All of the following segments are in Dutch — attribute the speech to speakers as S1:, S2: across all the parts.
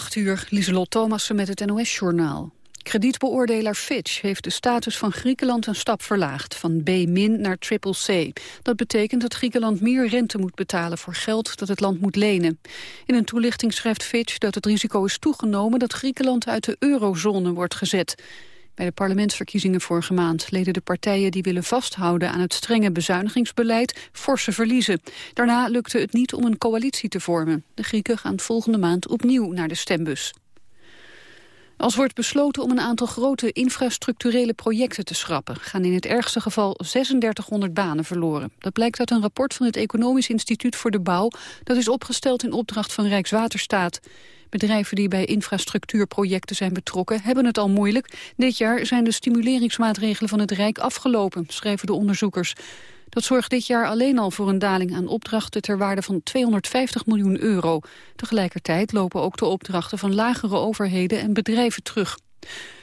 S1: 8 uur, Lieselot Thomassen met het NOS-journaal. Kredietbeoordelaar Fitch heeft de status van Griekenland een stap verlaagd, van B- naar triple C. Dat betekent dat Griekenland meer rente moet betalen voor geld dat het land moet lenen. In een toelichting schrijft Fitch dat het risico is toegenomen dat Griekenland uit de eurozone wordt gezet. Bij de parlementsverkiezingen vorige maand leden de partijen die willen vasthouden aan het strenge bezuinigingsbeleid forse verliezen. Daarna lukte het niet om een coalitie te vormen. De Grieken gaan volgende maand opnieuw naar de stembus. Als wordt besloten om een aantal grote infrastructurele projecten te schrappen... gaan in het ergste geval 3600 banen verloren. Dat blijkt uit een rapport van het Economisch Instituut voor de Bouw... dat is opgesteld in opdracht van Rijkswaterstaat. Bedrijven die bij infrastructuurprojecten zijn betrokken hebben het al moeilijk. Dit jaar zijn de stimuleringsmaatregelen van het Rijk afgelopen, schrijven de onderzoekers. Dat zorgt dit jaar alleen al voor een daling aan opdrachten ter waarde van 250 miljoen euro. Tegelijkertijd lopen ook de opdrachten van lagere overheden en bedrijven terug.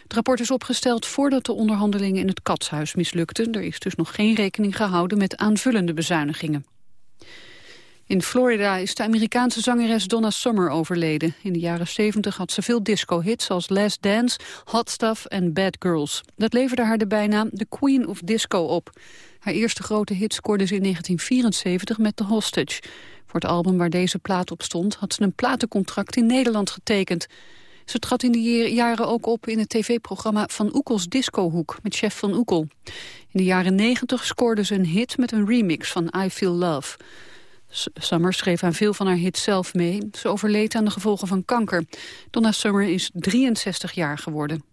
S1: Het rapport is opgesteld voordat de onderhandelingen in het katshuis mislukten. Er is dus nog geen rekening gehouden met aanvullende bezuinigingen. In Florida is de Amerikaanse zangeres Donna Summer overleden. In de jaren 70 had ze veel disco-hits als Last Dance, Hot Stuff en Bad Girls. Dat leverde haar de bijnaam The Queen of Disco op. Haar eerste grote hit scoorde ze in 1974 met The Hostage. Voor het album waar deze plaat op stond had ze een platencontract in Nederland getekend. Ze trad in die jaren ook op in het tv-programma Van Oekels Discohoek met chef Van Oekel. In de jaren 90 scoorde ze een hit met een remix van I Feel Love. Summer schreef aan veel van haar hits zelf mee. Ze overleed aan de gevolgen van kanker. Donna Summer is 63 jaar geworden.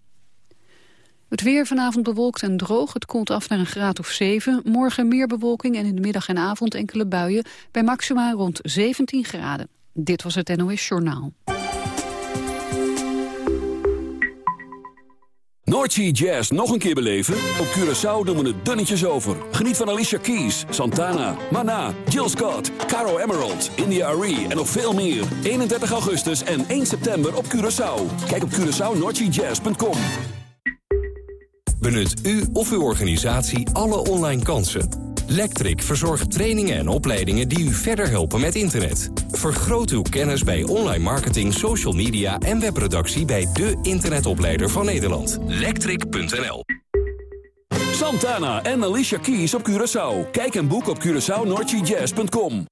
S1: Het weer vanavond bewolkt en droog. Het koelt af naar een graad of 7. Morgen meer bewolking en in de middag en avond enkele buien. Bij maxima rond 17 graden. Dit was het NOS Journaal.
S2: Noordsea Jazz nog een keer beleven? Op Curaçao doen we het dunnetjes over. Geniet van Alicia Keys, Santana, Mana, Jill Scott, Caro Emerald, India Arie en nog veel meer. 31 augustus en 1 september op Curaçao. Kijk op CuraçaoNoordseaJazz.com.
S3: Benut u of uw organisatie alle online kansen. Lectric verzorgt trainingen en opleidingen die u verder helpen met internet. Vergroot uw kennis bij online marketing, social media en webproductie bij de internetopleider van Nederland. Lectric.nl
S2: Santana en Alicia Keys op Curaçao. Kijk en boek op CuraçaoNoordseaJazz.com.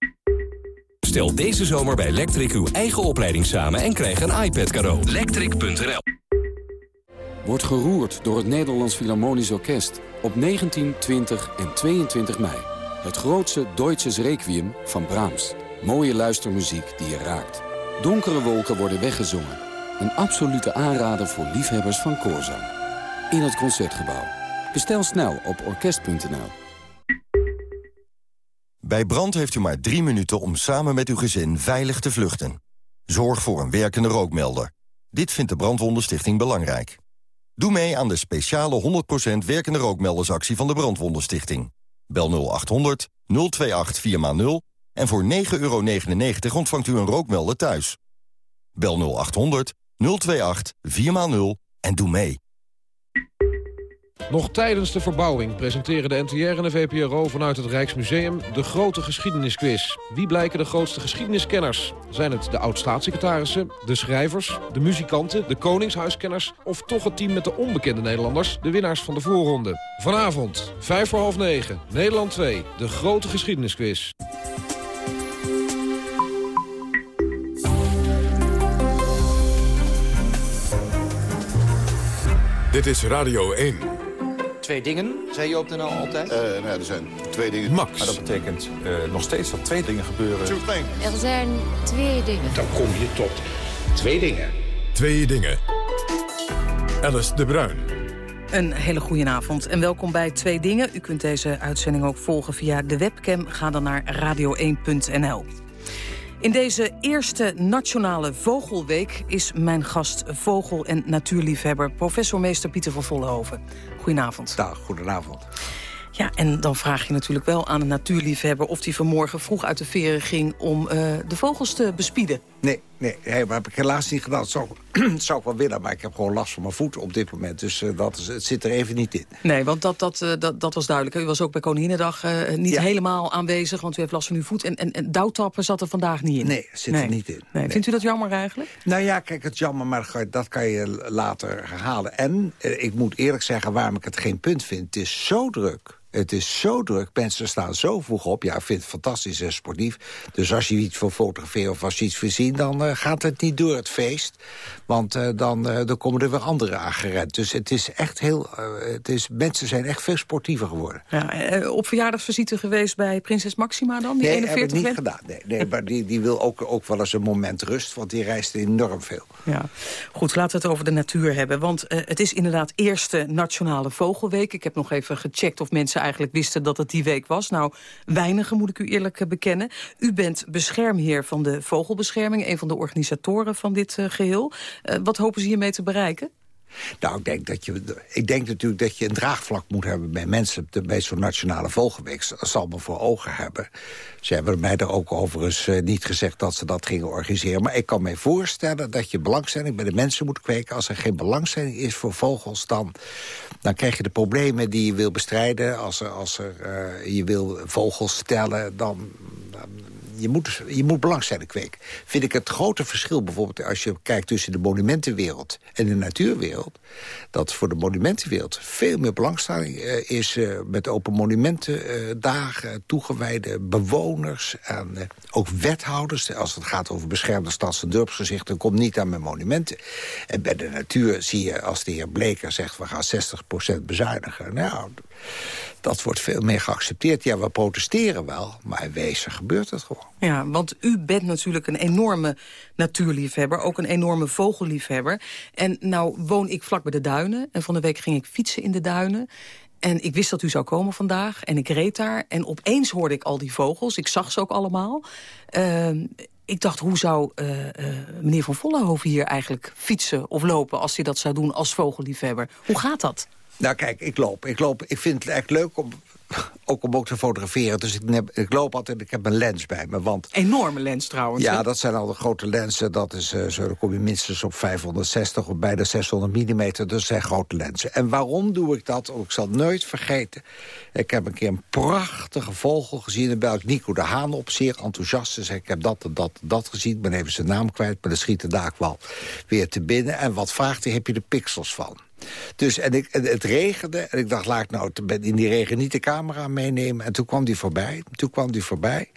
S3: Stel deze zomer bij Lectric uw eigen opleiding samen en krijg een iPad cadeau. Lectric.nl
S4: Wordt geroerd door het Nederlands Philharmonisch Orkest op 19, 20 en 22 mei. Het grootste Deutsches Requiem van Brahms. Mooie luistermuziek die je raakt. Donkere wolken worden weggezongen. Een absolute aanrader voor liefhebbers van koorzang. In het Concertgebouw. Bestel snel op orkest.nl.
S5: Bij brand heeft u maar drie minuten om samen met uw gezin veilig te vluchten. Zorg voor een werkende rookmelder. Dit vindt de Brandwondenstichting belangrijk. Doe mee aan de speciale 100% werkende rookmeldersactie van de Brandwondenstichting. Bel 0800 028 4x0 en voor 9,99 ontvangt u een rookmelder thuis. Bel 0800 028 4x0 en doe mee.
S6: Nog tijdens de verbouwing presenteren de NTR en de VPRO vanuit het Rijksmuseum de grote geschiedenisquiz. Wie blijken de grootste geschiedeniskenners? Zijn het de oud-staatssecretarissen, de schrijvers, de muzikanten, de koningshuiskenners... of toch het team met de onbekende Nederlanders, de winnaars van de voorronde? Vanavond, 5 voor half 9, Nederland 2, de grote geschiedenisquiz.
S7: Dit is Radio 1.
S8: Twee dingen, zei je op de NL altijd?
S9: Uh, nou ja, er zijn twee dingen.
S7: Max.
S10: Maar dat betekent uh, nog steeds dat twee dingen gebeuren.
S11: Er zijn twee dingen.
S12: Dan kom je tot twee dingen.
S7: Twee dingen. Alice de Bruin.
S13: Een hele goede avond en welkom bij Twee Dingen. U kunt deze uitzending ook volgen via de webcam. Ga dan naar radio1.nl. In deze eerste Nationale Vogelweek is mijn gast vogel- en natuurliefhebber... professor meester Pieter van Vollenhoven. Goedenavond.
S14: Dag, goedenavond.
S13: Ja, en dan vraag je natuurlijk wel aan een natuurliefhebber... of die vanmorgen vroeg uit de veren ging om uh, de vogels te bespieden.
S14: Nee, nee, nee, maar heb ik helaas niet gedaan. Dat zou, dat zou ik wel willen, maar ik heb gewoon last van mijn voet op dit moment. Dus uh, dat is, het zit er even niet in.
S13: Nee, want dat, dat, uh, dat, dat was duidelijk. U was ook bij Koninginnedag uh, niet ja. helemaal aanwezig, want u heeft last van uw voet. En, en, en douwtappen zat er vandaag niet in?
S14: Nee, zit nee. er niet in.
S13: Nee. Vindt u dat jammer eigenlijk?
S14: Nou ja, kijk, het jammer, maar dat kan je later herhalen. En ik moet eerlijk zeggen waarom ik het geen punt vind. Het is zo druk het is zo druk, mensen staan zo vroeg op. Ja, ik vind het fantastisch en sportief. Dus als je iets voor fotograferen of als je iets voorzien... dan gaat het niet door het feest. Want uh, dan, uh, dan komen er weer anderen aangerend. Dus het is echt heel... het is, mensen zijn echt veel sportiever geworden.
S13: Ja, op verjaardagsvisite geweest bij prinses Maxima dan? Die
S14: nee,
S13: 41
S14: heb ik niet gedaan. Nee, nee maar die, die wil ook, ook wel eens een moment rust. Want die reist enorm veel.
S13: Ja. Goed, laten we het over de natuur hebben. Want het is inderdaad eerste Nationale Vogelweek. Ik heb nog even gecheckt of mensen eigenlijk wisten dat het die week was. Nou, weinigen moet ik u eerlijk eh, bekennen. U bent beschermheer van de vogelbescherming, een van de organisatoren van dit uh, geheel. Uh, wat hopen ze hiermee te bereiken?
S14: Nou, ik denk, dat je, ik denk natuurlijk dat je een draagvlak moet hebben bij mensen... bij zo'n nationale vogelweek. Zal me voor ogen hebben. Ze hebben mij er ook overigens uh, niet gezegd dat ze dat gingen organiseren. Maar ik kan me voorstellen dat je belangstelling bij de mensen moet kweken. Als er geen belangstelling is voor vogels, dan, dan krijg je de problemen die je wil bestrijden. Als, er, als er, je wil vogels stellen, dan, dan je moet, je moet belangstelling kweken. Vind ik het grote verschil bijvoorbeeld als je kijkt tussen de monumentenwereld en de natuurwereld. Dat voor de monumentenwereld veel meer belangstelling uh, is uh, met open monumentendagen, uh, toegewijde bewoners en ook wethouders. Als het gaat over beschermde stads- en dorpsgezichten, komt niet aan met monumenten. En bij de natuur zie je als de heer Bleker zegt we gaan 60% bezuinigen. Nou, dat wordt veel meer geaccepteerd. Ja, we protesteren wel, maar in wezen gebeurt het gewoon.
S13: Ja, want u bent natuurlijk een enorme natuurliefhebber, ook een enorme vogelliefhebber. En nou woon ik vlak bij de duinen en van de week ging ik fietsen in de duinen. En ik wist dat u zou komen vandaag en ik reed daar. En opeens hoorde ik al die vogels, ik zag ze ook allemaal. Uh, ik dacht, hoe zou uh, uh, meneer Van Vollenhoven hier eigenlijk fietsen of lopen... als hij dat zou doen als vogelliefhebber? Hoe gaat dat?
S14: Nou kijk, ik loop. Ik, loop. ik vind het echt leuk om ook om ook te fotograferen. Dus ik, heb, ik loop altijd, ik heb een lens bij me. Want,
S13: Enorme lens trouwens.
S14: Ja, dat zijn al de grote lenzen. Dat is, uh, zo, dan kom je minstens op 560 of bijna 600 mm. Dat zijn grote lenzen. En waarom doe ik dat? Oh, ik zal het nooit vergeten. Ik heb een keer een prachtige vogel gezien. En bel ik Nico de Haan op, zeer enthousiast. Dus ik heb dat en dat dat gezien. Ik ben even zijn naam kwijt, maar de schiet de daak wel weer te binnen. En wat vraagt hij, heb je de pixels van? Dus en, ik, het regende en ik dacht, laat ik nou in die regen niet de camera meenemen. En toen kwam die voorbij, toen kwam die voorbij.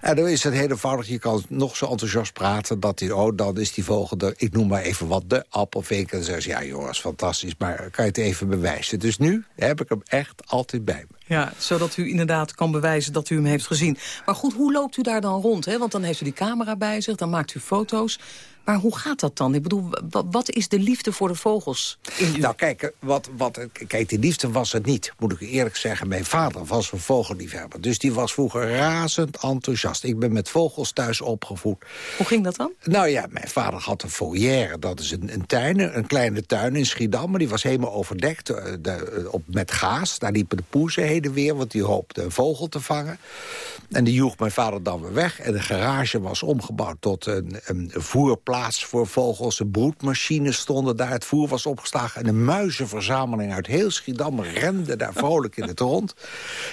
S14: En dan is het heel eenvoudig, je kan nog zo enthousiast praten... dat die, oh, dan is die vogel, de, ik noem maar even wat, de appelvink. En dan zeggen ze, ja jongens, fantastisch, maar kan je het even bewijzen? Dus nu heb ik hem echt altijd bij me.
S13: Ja, zodat u inderdaad kan bewijzen dat u hem heeft gezien. Maar goed, hoe loopt u daar dan rond? Hè? Want dan heeft u die camera bij zich, dan maakt u foto's. Maar hoe gaat dat dan? Ik bedoel, wat is de liefde voor de vogels?
S14: Nou, kijk, wat, wat, kijk, die liefde was het niet, moet ik eerlijk zeggen. Mijn vader was een vogelliefhebber. Dus die was vroeger razend enthousiast. Ik ben met vogels thuis opgevoed.
S13: Hoe ging dat dan?
S14: Nou ja, mijn vader had een foyer. Dat is een, een tuin, een kleine tuin in Schiedam. Maar die was helemaal overdekt eh, de, op, met gaas. Daar liepen de poezen heen en weer, want die hoopte een vogel te vangen. En die joeg mijn vader dan weer weg. En de garage was omgebouwd tot een, een voerplaats plaats voor vogels. De broedmachines stonden daar, het voer was opgeslagen... en een muizenverzameling uit heel Schiedam rende daar vrolijk in het rond.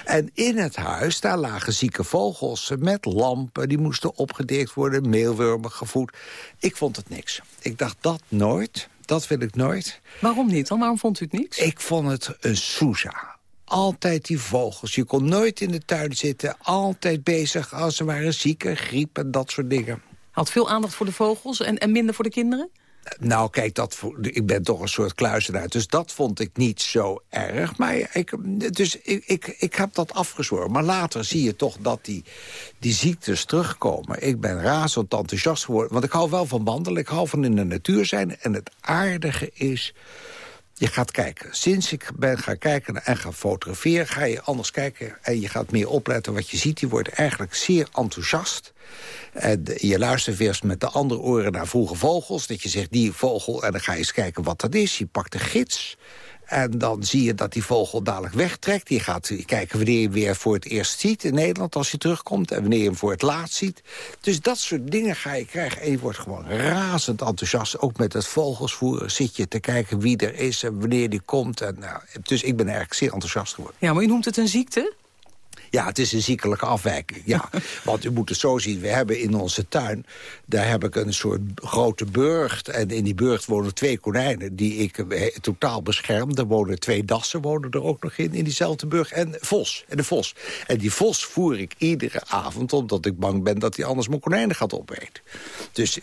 S14: En in het huis, daar lagen zieke vogels met lampen... die moesten opgedirkt worden, meelwormen gevoed. Ik vond het niks. Ik dacht, dat nooit, dat wil ik nooit.
S13: Waarom niet dan? Waarom vond u het niks?
S14: Ik vond het een soesa altijd die vogels. Je kon nooit in de tuin zitten, altijd bezig als ze waren ziek, griep en dat soort dingen.
S13: Had veel aandacht voor de vogels en, en minder voor de kinderen?
S14: Nou, kijk, dat, ik ben toch een soort kluizenaar. Dus dat vond ik niet zo erg. Maar ik, dus ik, ik, ik heb dat afgezworen. Maar later zie je toch dat die, die ziektes terugkomen. Ik ben razend enthousiast geworden. Want ik hou wel van wandelen. Ik hou van in de natuur zijn. En het aardige is je gaat kijken. Sinds ik ben gaan kijken en gaan fotograferen... ga je anders kijken en je gaat meer opletten wat je ziet. Je wordt eigenlijk zeer enthousiast. En je luistert eerst met de andere oren naar vroege vogels. Dat je zegt, die vogel, en dan ga je eens kijken wat dat is. Je pakt de gids En dan zie je dat die vogel dadelijk wegtrekt. Die gaat kijken wanneer je hem weer voor het eerst ziet in Nederland als hij terugkomt. En wanneer je hem voor het laatst ziet. Dus dat soort dingen ga je krijgen. En je wordt gewoon razend enthousiast. Ook met het vogelsvoeren zit je te kijken wie er is en wanneer die komt. En, nou, dus ik ben eigenlijk zeer enthousiast geworden.
S13: Ja, maar u noemt het een ziekte?
S14: Ja, het is een ziekelijke afwijking. Ja. Want u moet het zo zien, we hebben in onze tuin... daar heb ik een soort grote burcht. En in die burcht wonen twee konijnen die ik totaal bescherm. Er wonen twee dassen wonen er ook nog in, in diezelfde burcht. En vos, en de vos. En die vos voer ik iedere avond... omdat ik bang ben dat hij anders mijn konijnen gaat opeten. Dus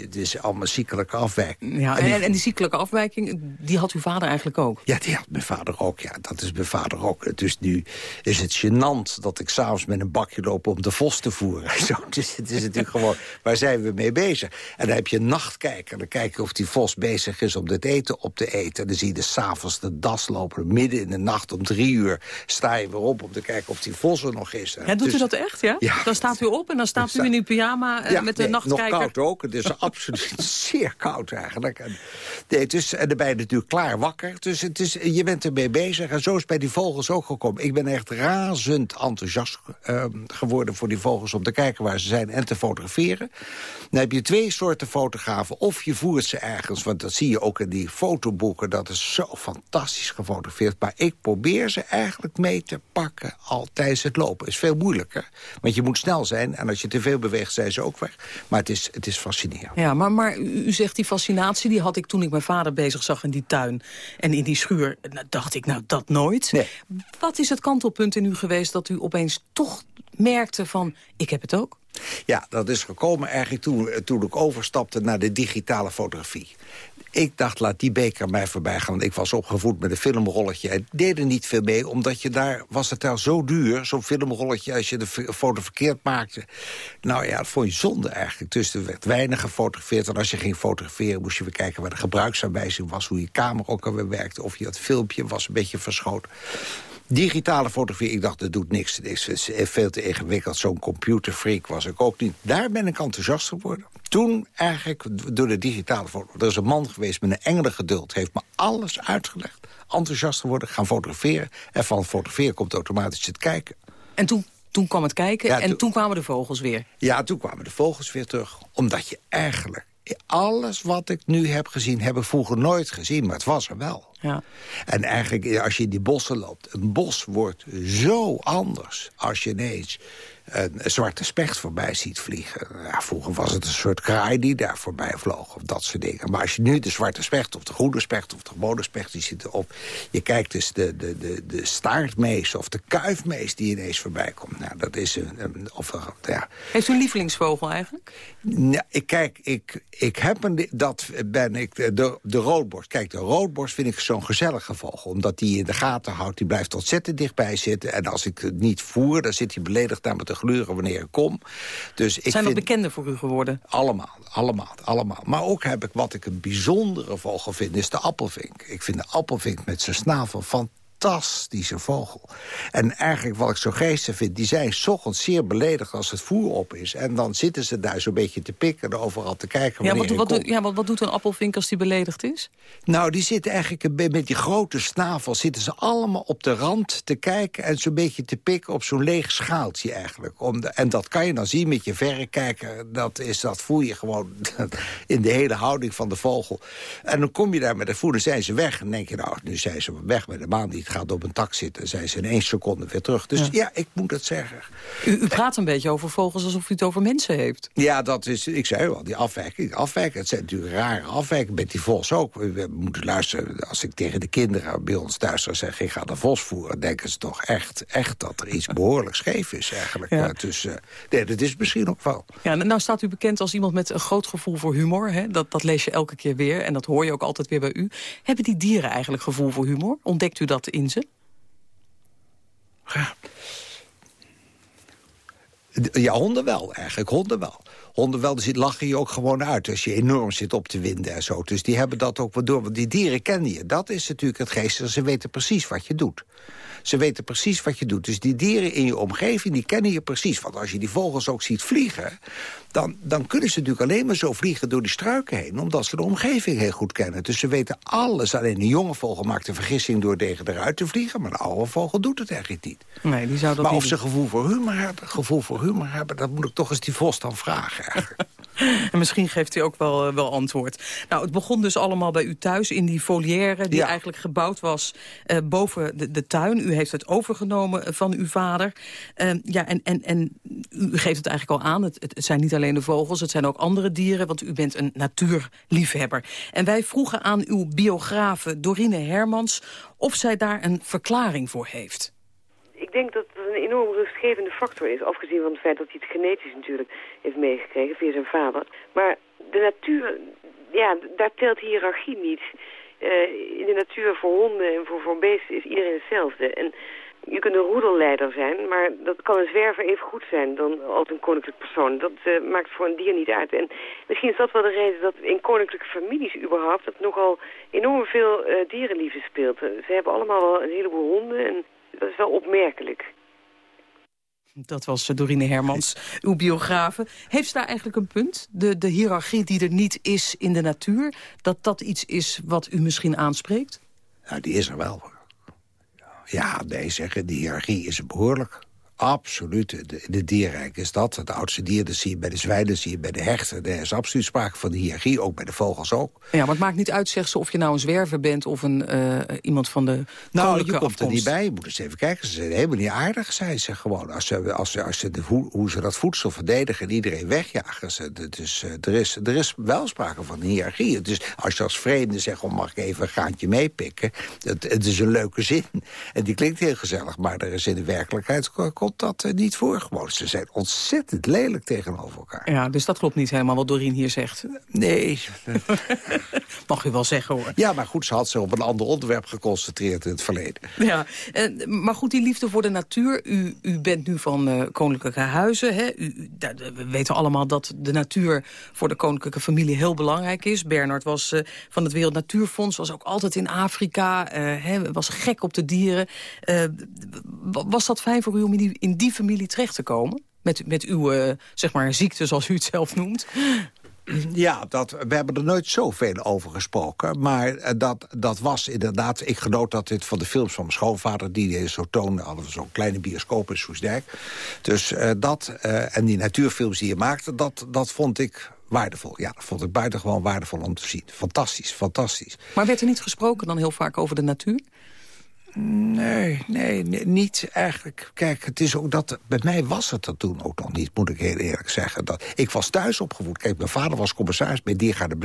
S14: het is allemaal ziekelijke afwijking.
S13: Ja, en, die, en die ziekelijke afwijking, die had uw vader eigenlijk ook?
S14: Ja, die had mijn vader ook. Ja, dat is mijn vader ook. Dus nu is het gênant dat ik s'avonds met een bakje loop om de vos te voeren. Zo, dus het is natuurlijk gewoon, waar zijn we mee bezig? En dan heb je een nachtkijker. Dan kijk je of die vos bezig is om het eten op te eten. En dan zie je de s'avonds de das lopen. Midden in de nacht om drie uur sta je weer op om te kijken of die vos er nog is.
S13: Ja, doet u dus- dat echt, ja? ja? Dan staat u op en dan staat u in uw pyjama uh, met de nee, nachtkijker?
S14: nog koud ook. Het is absoluut zeer koud eigenlijk. En, nee, dus, en dan ben je natuurlijk klaar wakker. Dus het is, je bent ermee bezig. En zo is bij die vogels ook gekomen. Ik ben echt razend enthousiast uh, geworden voor die vogels... om te kijken waar ze zijn en te fotograferen. Dan heb je twee soorten fotografen. Of je voert ze ergens, want dat zie je ook in die fotoboeken... dat is zo fantastisch gefotografeerd. Maar ik probeer ze eigenlijk mee te pakken al tijdens het lopen. is veel moeilijker, want je moet snel zijn... en als je te veel beweegt, zijn ze ook weg. Maar het is, het is fascinerend.
S13: Ja, maar, maar u zegt die fascinatie, die had ik toen ik mijn vader bezig zag in die tuin... en in die schuur, nou, dacht ik, nou, dat nooit.
S14: Nee.
S13: Wat is het kantelpunt in u geweest dat u opeens toch merkte van, ik heb het ook?
S14: Ja, dat is gekomen eigenlijk toen, toen ik overstapte naar de digitale fotografie. Ik dacht, laat die beker mij voorbij gaan. Want ik was opgevoed met een filmrolletje. En deed er niet veel mee, omdat je daar was het al zo duur. Zo'n filmrolletje, als je de foto verkeerd maakte. Nou ja, dat vond je zonde eigenlijk. Dus er werd weinig gefotografeerd. En als je ging fotograferen, moest je weer kijken waar de gebruiksaanwijzing was. Hoe je camera ook alweer werkte. Of je dat filmpje was een beetje verschoten. Digitale fotografie, ik dacht, dat doet niks. Het is veel te ingewikkeld. Zo'n computerfreak was ik ook niet. Daar ben ik enthousiast geworden. Toen eigenlijk door de digitale fotografie. Er is een man geweest met een engele geduld. Heeft me alles uitgelegd. Enthousiast geworden, gaan fotograferen. En van fotograferen komt automatisch het kijken.
S13: En toen toen kwam het kijken en toen kwamen de vogels weer.
S14: Ja, toen kwamen de vogels weer terug. Omdat je eigenlijk alles wat ik nu heb gezien, heb ik vroeger nooit gezien. Maar het was er wel.
S13: Ja.
S14: En eigenlijk, als je in die bossen loopt... een bos wordt zo anders als je ineens een zwarte specht voorbij ziet vliegen. Ja, vroeger was het een soort kraai die daar voorbij vloog. Of dat soort dingen. Maar als je nu de zwarte specht of de groene specht of de gewone specht... die zitten op, je kijkt dus de, de, de, de staartmees of de kuifmees die ineens voorbij komt. Nou, dat is een... een of, ja.
S13: Heeft u een lievelingsvogel eigenlijk?
S14: Nou, ik kijk, ik, ik heb een... Dat ben ik, de, de roodborst. Kijk, de roodborst vind ik zo'n gezellige vogel. Omdat die in de gaten houdt. Die blijft ontzettend dichtbij zitten. En als ik het niet voer, dan zit hij beledigd naar me te gluren wanneer ik kom. Dus ik
S13: Zijn
S14: dat
S13: bekenden voor u geworden?
S14: Allemaal, allemaal, allemaal. Maar ook heb ik wat ik een bijzondere vogel vind, is de appelvink. Ik vind de appelvink met zijn snavel van fantastische vogel. En eigenlijk wat ik zo geestig vind... die zijn s ochtends zeer beledigd als het voer op is. En dan zitten ze daar zo'n beetje te pikken en overal te kijken
S13: ja, wat, wat, doet, ja, wat, wat doet een appelvink als die beledigd is?
S14: Nou, die zitten eigenlijk met die grote snavel... zitten ze allemaal op de rand te kijken... en zo'n beetje te pikken op zo'n leeg schaaltje eigenlijk. Om de, en dat kan je dan zien met je verrekijker. Dat, is, dat voel je gewoon in de hele houding van de vogel. En dan kom je daar met de voer, dan zijn ze weg. En denk je, nou, nu zijn ze weg met de maan niet gaat op een tak zitten... zijn ze in één seconde weer terug. Dus ja, ik moet het zeggen.
S13: U, u, praat een beetje over vogels alsof u het over mensen heeft.
S14: Ja, dat is, ik zei wel, die afwijking. afwijking het zijn natuurlijk rare afwijkingen. Met die vos ook. We moeten luisteren, als ik tegen de kinderen bij ons thuis zou zeggen... ik ga de vos voeren, denken ze toch echt, echt dat er iets behoorlijk scheef is eigenlijk. Ja. Dus nee, dat is misschien ook wel.
S13: Ja, nou staat u bekend als iemand met een groot gevoel voor humor. Hè? Dat, dat lees je elke keer weer en dat hoor je ook altijd weer bij u. Hebben die dieren eigenlijk gevoel voor humor? Ontdekt u dat in
S14: Ja. ja, honden wel eigenlijk, honden wel. honden wel, dus lachen je ook gewoon uit... als je enorm zit op te winden en zo. Dus die hebben dat ook wel door, want die dieren kennen je. Dat is natuurlijk het geestige, ze weten precies wat je doet. Ze weten precies wat je doet. Dus die dieren in je omgeving, die kennen je precies. Want als je die vogels ook ziet vliegen... dan, dan kunnen ze natuurlijk alleen maar zo vliegen door die struiken heen... omdat ze de omgeving heel goed kennen. Dus ze weten alles. Alleen een jonge vogel maakt de vergissing door tegen eruit te vliegen... maar een oude vogel doet het eigenlijk niet.
S13: Nee, die zou dat
S14: maar
S13: niet
S14: of ze gevoel voor humor hebben, gevoel voor humor hebben... dat moet ik toch eens die vos dan vragen eigenlijk.
S13: En misschien geeft hij ook wel, eh, wel antwoord. Nou, het begon dus allemaal bij u thuis in die volière... die eigenlijk gebouwd was uh, boven de, de, tuin. U heeft het overgenomen van uw vader. Uh, ja, en, en, en u geeft het eigenlijk al aan. Het, het, zijn niet alleen de vogels, het zijn ook andere dieren... want u bent een natuurliefhebber. En wij vroegen aan uw biografe Dorine Hermans... of zij daar een verklaring voor heeft
S15: ik denk dat een enorm rustgevende factor is. Afgezien van het feit dat hij het genetisch natuurlijk heeft meegekregen via zijn vader. Maar de natuur, ja, daar telt hiërarchie niet. Uh, in de natuur voor honden en voor, voor beesten is iedereen hetzelfde. En je kunt een roedelleider zijn, maar dat kan een zwerver even goed zijn dan als een koninklijk persoon. Dat uh, maakt voor een dier niet uit. En misschien is dat wel de reden dat in koninklijke families überhaupt... dat nogal enorm veel uh, dierenliefde speelt. Ze hebben allemaal wel een heleboel honden en dat is wel opmerkelijk.
S13: Dat was eh, Dorine Hermans, uw biografe. Heeft ze daar eigenlijk een punt? De, de hiërarchie die er niet is in de natuur... dat dat iets is wat u misschien aanspreekt?
S14: Nou, die is er wel. Ja, nee, zeggen, die hiërarchie is behoorlijk. Absoluut. De, de dierrijk is dat. Het oudste dier, dat zie je bij de zwijnen, zie je bij de hechten. Er is absoluut sprake van de hiërarchie, ook bij de vogels ook.
S13: Ja, maar het maakt niet uit, zegt ze, of je nou een zwerver bent... of een, uh, iemand van de
S14: Nou, je komt
S13: afkomst.
S14: er niet bij. Je moet eens even kijken. Ze zijn helemaal niet aardig, zijn ze gewoon. Als ze, als ze, als ze de, hoe, hoe ze dat voedsel verdedigen en iedereen wegjagen. Ze, dus, er, is, er is wel sprake van een hiërarchie. Dus als je als vreemde zegt, oh, mag ik even een gaantje meepikken? Het, het is een leuke zin. En die klinkt heel gezellig, maar er is in de werkelijkheid komt dat uh, niet voor. Gewoon, ze zijn ontzettend lelijk tegenover elkaar.
S13: Ja, dus dat klopt niet helemaal wat Doreen hier zegt.
S14: Nee.
S13: Mag u wel zeggen, hoor.
S14: Ja, maar goed, ze had zich op een ander onderwerp geconcentreerd in het verleden.
S13: Ja, uh, maar goed, die liefde voor de natuur. U, u bent nu van uh, koninklijke huizen. Hè? U, we weten allemaal dat de natuur voor de koninklijke familie heel belangrijk is. Bernard was uh, van het Wereld Natuurfonds, was ook altijd in Afrika. Hè, was gek op de dieren. was dat fijn voor u om in die, in die familie terecht te komen? Met, met uw uh, zeg maar, ziekte, zoals u het zelf noemt?
S14: Ja, dat, we hebben er nooit zoveel over gesproken. Maar dat, dat was inderdaad... Ik genoot dat dit van de films van mijn schoonvader... die zo toonde, hadden we zo'n kleine bioscoop in Soesdijk. Dus uh, dat, uh, en die natuurfilms die je maakte... dat, dat vond ik waardevol. Ja, dat vond ik buitengewoon waardevol om te zien. Fantastisch, fantastisch.
S13: Maar werd er niet gesproken dan heel vaak over de natuur?
S14: Nee, nee, niet eigenlijk. Kijk, het is ook dat... Bij mij was het er toen ook nog niet, moet ik heel eerlijk zeggen. Dat, ik was thuis opgevoed. Kijk, mijn vader was commissaris bij Diergaarde.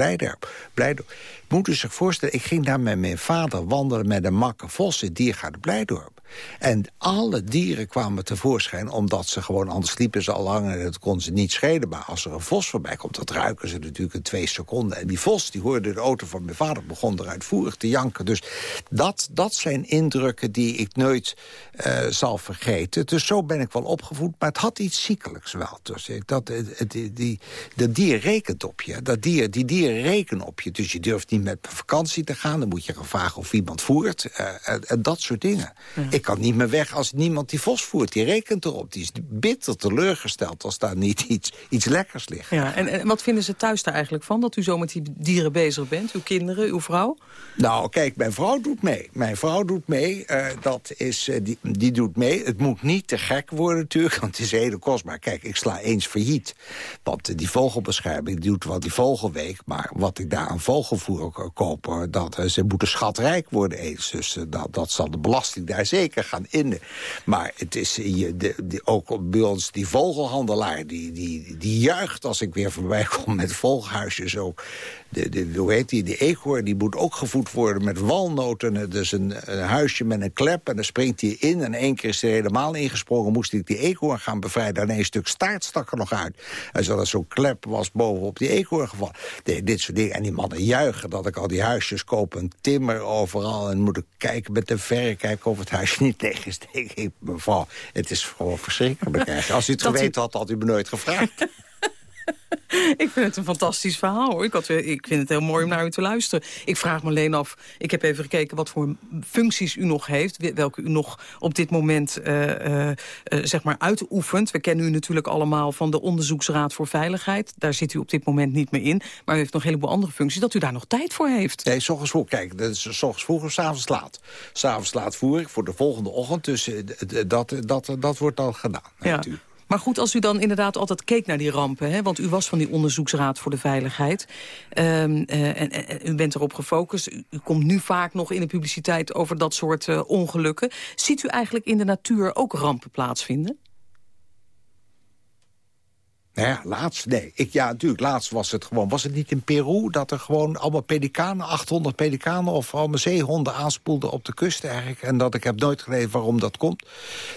S14: Blijdorp. Moet u zich voorstellen, ik ging daar met mijn vader wandelen... met een makke vos in Diergaarde Blijdorp. En alle dieren kwamen tevoorschijn omdat ze gewoon... anders liepen ze al lang en dat kon ze niet schelen. Maar als er een vos voorbij komt, dat ruiken ze natuurlijk in twee seconden. En die vos, die hoorde de auto van mijn vader... begon er uitvoerig te janken. Dus dat, dat zijn indrukken die ik nooit uh, zal vergeten. Dus zo ben ik wel opgevoed, maar het had iets ziekelijks wel. Dus dat, het, die, dat dier rekent op je. Dat dier, die dieren rekenen op je. Dus je durft niet met vakantie te gaan. Dan moet je gaan vragen of iemand voert. Uh, en, en, dat soort dingen. Ja. Ik kan niet meer weg als niemand die vos voert. Die rekent erop. Die is bitter teleurgesteld als daar niet iets, iets lekkers ligt.
S13: Ja, en, en wat vinden ze thuis daar eigenlijk van? Dat u zo met die dieren bezig bent? Uw kinderen, uw vrouw?
S14: Nou, kijk, mijn vrouw doet mee. Mijn vrouw doet mee. Uh, dat is, uh, die, die doet mee. Het moet niet te gek worden natuurlijk, want het is hele kostbaar. Kijk, ik sla eens failliet. Want uh, die vogelbescherming doet wel die vogelweek. Maar wat ik daar aan vogelvoer koop, dat, ze moeten schatrijk worden eens. Dus dat, dat zal de belasting daar zeker gaan innen. Maar het is je, de, de, ook bij ons die vogelhandelaar... Die, die, die juicht als ik weer voorbij kom met vogelhuisjes. Ook. De, de, hoe heet die? De eekhoorn die moet ook gevoed worden met walnoten. Dus een, een huisje met een klep en dan springt hij in. En één keer is hij helemaal ingesprongen. Moest ik die eekhoorn gaan bevrijden. En een stuk staart stak er nog uit. En zodat zo'n klep was bovenop die eekhoorn gevallen. Dit soort dingen. En die mannen juichen dat ik al die huisjes koop. Een timmer overal. En moet ik kijken met de verrekijker of het huisje niet leeg is. Denk ik, mevrouw, het is gewoon verschrikkelijk. Als u het geweten had, had u me nooit gevraagd.
S13: ik vind het een fantastisch verhaal. Hoor. Ik, had, ik vind het heel mooi om naar u te luisteren. Ik vraag me alleen af, ik heb even gekeken wat voor functies u nog heeft. Welke u nog op dit moment uh, uh, zeg maar uitoefent. We kennen u natuurlijk allemaal van de Onderzoeksraad voor Veiligheid. Daar zit u op dit moment niet meer in. Maar u heeft nog een heleboel andere functies. Dat u daar nog tijd voor heeft.
S14: Nee, s ochtends vroeg. Kijk, dat is s ochtends vroeg of s'avonds laat. S'avonds laat voer ik voor de volgende ochtend. Dus dat, dat, dat wordt dan gedaan. Ja. Natuurlijk.
S13: Maar goed, als u dan inderdaad altijd keek naar die rampen... Hè, want u was van die onderzoeksraad voor de veiligheid... Um, uh, en, u bent erop gefocust. U, komt nu vaak nog in de publiciteit over dat soort uh, ongelukken. Ziet u eigenlijk in de natuur ook rampen plaatsvinden?
S14: Nou ja, laatst, nee. Ik, ja, natuurlijk, laatst was het gewoon... Was het niet in Peru dat er gewoon allemaal pelikanen... 800 pelikanen of allemaal zeehonden aanspoelden op de kust eigenlijk... en dat ik heb nooit gelezen waarom dat komt?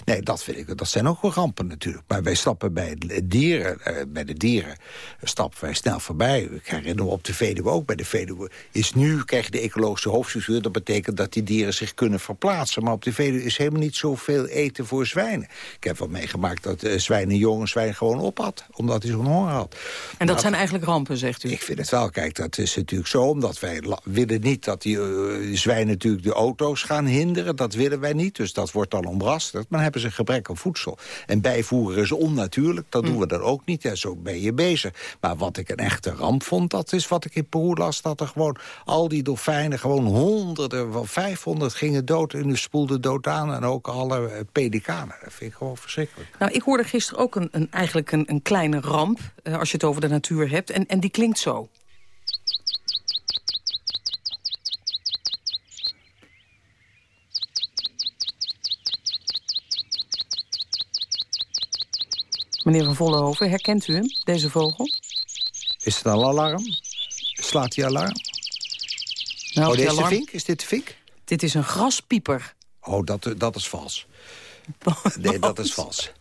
S14: Nee, dat vind ik, dat zijn ook wel rampen natuurlijk. Maar wij stappen bij dieren, eh, bij de dieren stappen wij snel voorbij. Ik herinner me op de Veluwe ook. Bij de Veluwe is nu, krijg je de ecologische hoofdstructuur... dat betekent dat die dieren zich kunnen verplaatsen. Maar op de Veluwe is helemaal niet zoveel eten voor zwijnen. Ik heb wel meegemaakt dat uh, zwijnen jonge zwijn gewoon op had... hij zo'n honger had.
S13: En dat zijn eigenlijk rampen, zegt u?
S14: Ik vind het wel. Kijk, dat is natuurlijk zo, omdat wij willen niet dat die uh, zwijnen natuurlijk de auto's gaan hinderen. Dat willen wij niet, dus dat wordt dan omrasterd. Maar dan hebben ze gebrek aan voedsel. En bijvoeren is onnatuurlijk, dat doen we dan ook niet. Ja, zo ben je bezig. Maar wat ik een echte ramp vond, dat is wat ik in Peru las... dat er gewoon al die dolfijnen, gewoon honderden, van 500 gingen dood... en nu spoelden dood aan en ook alle pelikanen. Dat vind ik gewoon verschrikkelijk.
S13: Nou, ik hoorde gisteren ook een, een eigenlijk een, een kleine ramp... Uh, als je het over de natuur hebt, en, en die klinkt zo. Meneer Van Vollenhoven, herkent u hem, deze vogel?
S14: Is het een alarm? Slaat hij alarm? Nou, oh, deze alarm... vink? Is dit de vink?
S13: Dit is een graspieper.
S14: Oh, dat, dat is vals. nee, dat is vals.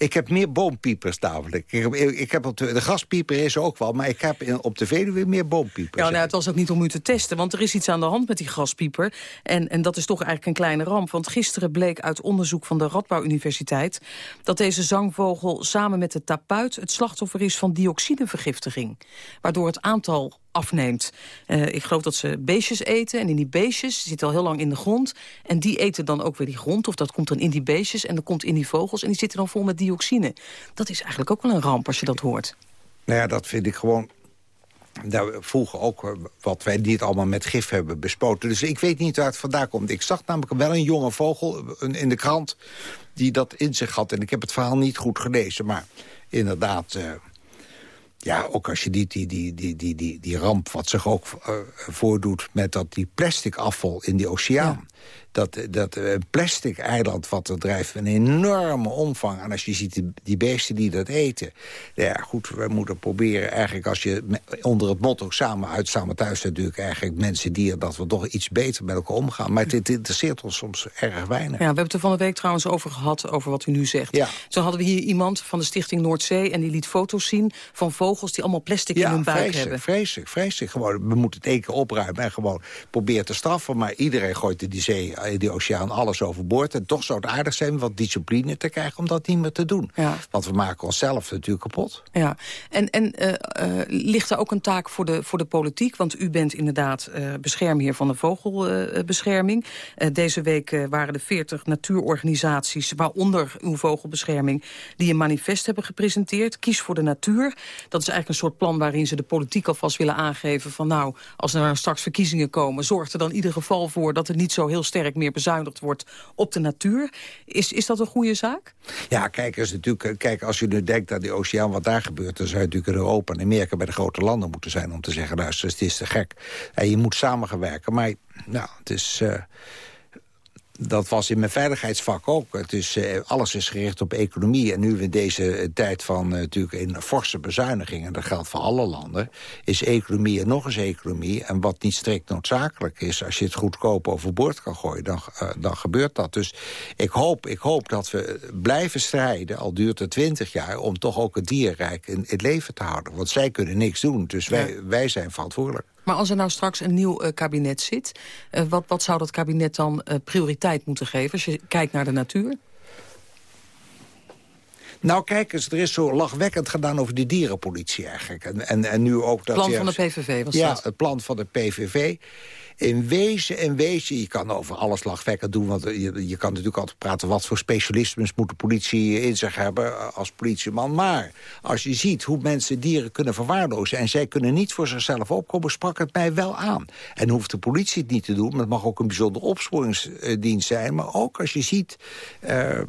S14: Ik heb meer boompiepers namelijk. Ik heb, ik heb op de, de gaspieper is ook wel, maar ik heb op de Veluwe meer boompiepers.
S13: Ja, nou, het was ook niet om u te testen, want er is iets aan de hand met die gaspieper. En, en dat is toch eigenlijk een kleine ramp. Want gisteren bleek uit onderzoek van de Radbouw Universiteit... dat deze zangvogel samen met de tapuit het slachtoffer is van dioxinevergiftiging. Waardoor het aantal afneemt. Uh, ik geloof dat ze beestjes eten. En in die beestjes zitten al heel lang in de grond. En die eten dan ook weer die grond. Of dat komt dan in die beestjes en dat komt in die vogels. En die zitten dan vol met dioxine. Dat is eigenlijk ook wel een ramp als je dat hoort.
S14: Nou ja, dat vind ik gewoon... Daar vroeger ook eh, wat wij niet allemaal met gif hebben bespoten. Dus ik weet niet waar het vandaan komt. Ik zag namelijk wel een jonge vogel in de krant die dat in zich had. En ik heb het verhaal niet goed gelezen. Maar inderdaad... Uh, ja, ook als je die, die, die, die, die, die, die ramp wat zich ook uh, voordoet... met dat die plastic afval in die oceaan dat, dat een plastic eiland wat er drijft een enorme omvang. En als je ziet die, die beesten die dat eten. Ja, goed, we moeten proberen eigenlijk als je onder het motto samen uit, samen thuis natuurlijk eigenlijk mensen, dieren, dat we toch iets beter met elkaar omgaan. Maar dit interesseert ons soms erg weinig.
S13: Ja, we hebben het er van de week trouwens over gehad, over wat u nu zegt. Ja. Zo hadden we hier iemand van de Stichting Noordzee en die liet foto's zien van vogels die allemaal plastic in hun buik
S14: vreselijk,
S13: hebben.
S14: vreselijk, vreselijk. Gewoon, we moeten het één keer opruimen en gewoon proberen te straffen. Maar iedereen gooit in die zee in die oceaan alles overboord. En toch zou het aardig zijn wat discipline te krijgen om dat niet meer te doen. Ja. Want we maken onszelf natuurlijk kapot.
S13: Ja, en, en uh, uh, ligt er ook een taak voor de, voor de politiek? Want u bent inderdaad uh, beschermheer van de vogelbescherming. deze week waren de 40 natuurorganisaties, waaronder uw vogelbescherming... die een manifest hebben gepresenteerd. Kies voor de natuur. Dat is eigenlijk een soort plan waarin ze de politiek alvast willen aangeven... van nou, als er straks verkiezingen komen... zorg er dan in ieder geval voor dat het niet zo heel sterk meer bezuinigd wordt op de natuur. Is, is dat een goede zaak?
S14: Ja, kijk, als, natuurlijk, kijk, als je nu denkt aan die oceaan wat daar gebeurt... dan zou je natuurlijk in Europa en Amerika bij de grote landen moeten zijn... om te zeggen, luister, het is te gek. En je moet samenwerken, maar nou, het is... Uh, dat was in mijn veiligheidsvak ook. Het is, uh, alles is gericht op economie. En nu in deze eh, tijd van uh, natuurlijk in forse bezuinigingen... dat geldt voor alle landen, is economie en nog eens economie. En wat niet strikt noodzakelijk is... als je het goedkoop overboord kan gooien, dan, uh, dan gebeurt dat. Dus ik hoop, ik hoop dat we blijven strijden, al duurt het twintig jaar... om toch ook het dierrijk in het leven te houden. Want zij kunnen niks doen, dus wij, ja. wij zijn verantwoordelijk.
S13: Maar als er nou straks een nieuw uh, kabinet zit... Uh, wat, wat zou dat kabinet dan uh, prioriteit moeten geven... als je kijkt naar de natuur?
S14: Nou, kijk eens, er is zo lachwekkend gedaan over die dierenpolitie eigenlijk. En, en, en nu ook dat...
S13: Het plan van de PVV was
S14: ja,
S13: dat?
S14: Ja, het plan van de PVV in wezen en wezen, je kan over alles lachwekkend doen... want je, je kan natuurlijk altijd praten... wat voor specialismes moet de politie in zich hebben als politieman. Maar als je ziet hoe mensen dieren kunnen verwaarlozen... en zij kunnen niet voor zichzelf opkomen, sprak het mij wel aan. En hoeft de politie het niet te doen, maar het mag ook een bijzondere opsporingsdienst zijn. Maar ook als je ziet... Uh, uh,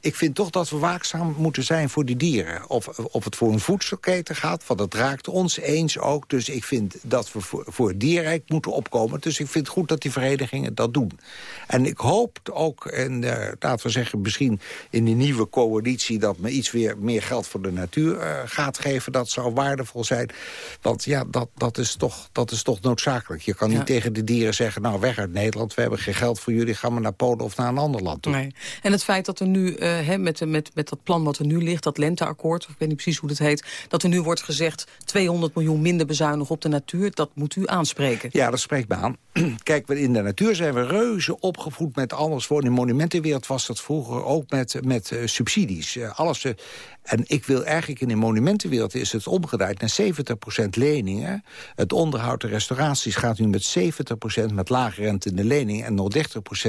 S14: ik vind toch dat we waakzaam moeten zijn voor die dieren. Of, of het voor een voedselketen gaat, want het raakt ons eens ook. Dus ik vind dat we voor, voor het dierrijk moeten op opkomen. Dus ik vind het goed dat die verenigingen dat doen. En ik hoop ook, en uh, laten we zeggen misschien in die nieuwe coalitie... dat me iets weer meer geld voor de natuur uh, gaat geven. Dat zou waardevol zijn. Want ja, dat, dat, is, toch, dat is toch noodzakelijk. Je kan niet
S13: Ja.
S14: tegen de dieren zeggen... nou, weg uit Nederland, we hebben geen geld voor jullie... gaan we naar Polen of naar een ander land toe.
S13: Nee. En het feit dat er nu, eh, met, met, met dat plan wat er nu ligt... dat lenteakkoord, of ik weet niet precies hoe dat heet... dat er nu wordt gezegd 200 miljoen minder bezuinigen op de natuur... dat moet u aanspreken.
S14: Ja, dat spreekt me aan. Kijk, in de natuur zijn we reuze opgevoed met alles. Voor de monumentenwereld was dat vroeger ook met, met eh, subsidies. Eh, alles, eh, en ik wil eigenlijk in de monumentenwereld is het omgedraaid naar 70% leningen. Het onderhoud en restauraties gaat nu met 70% met lage rente in de leningen... en nog 30%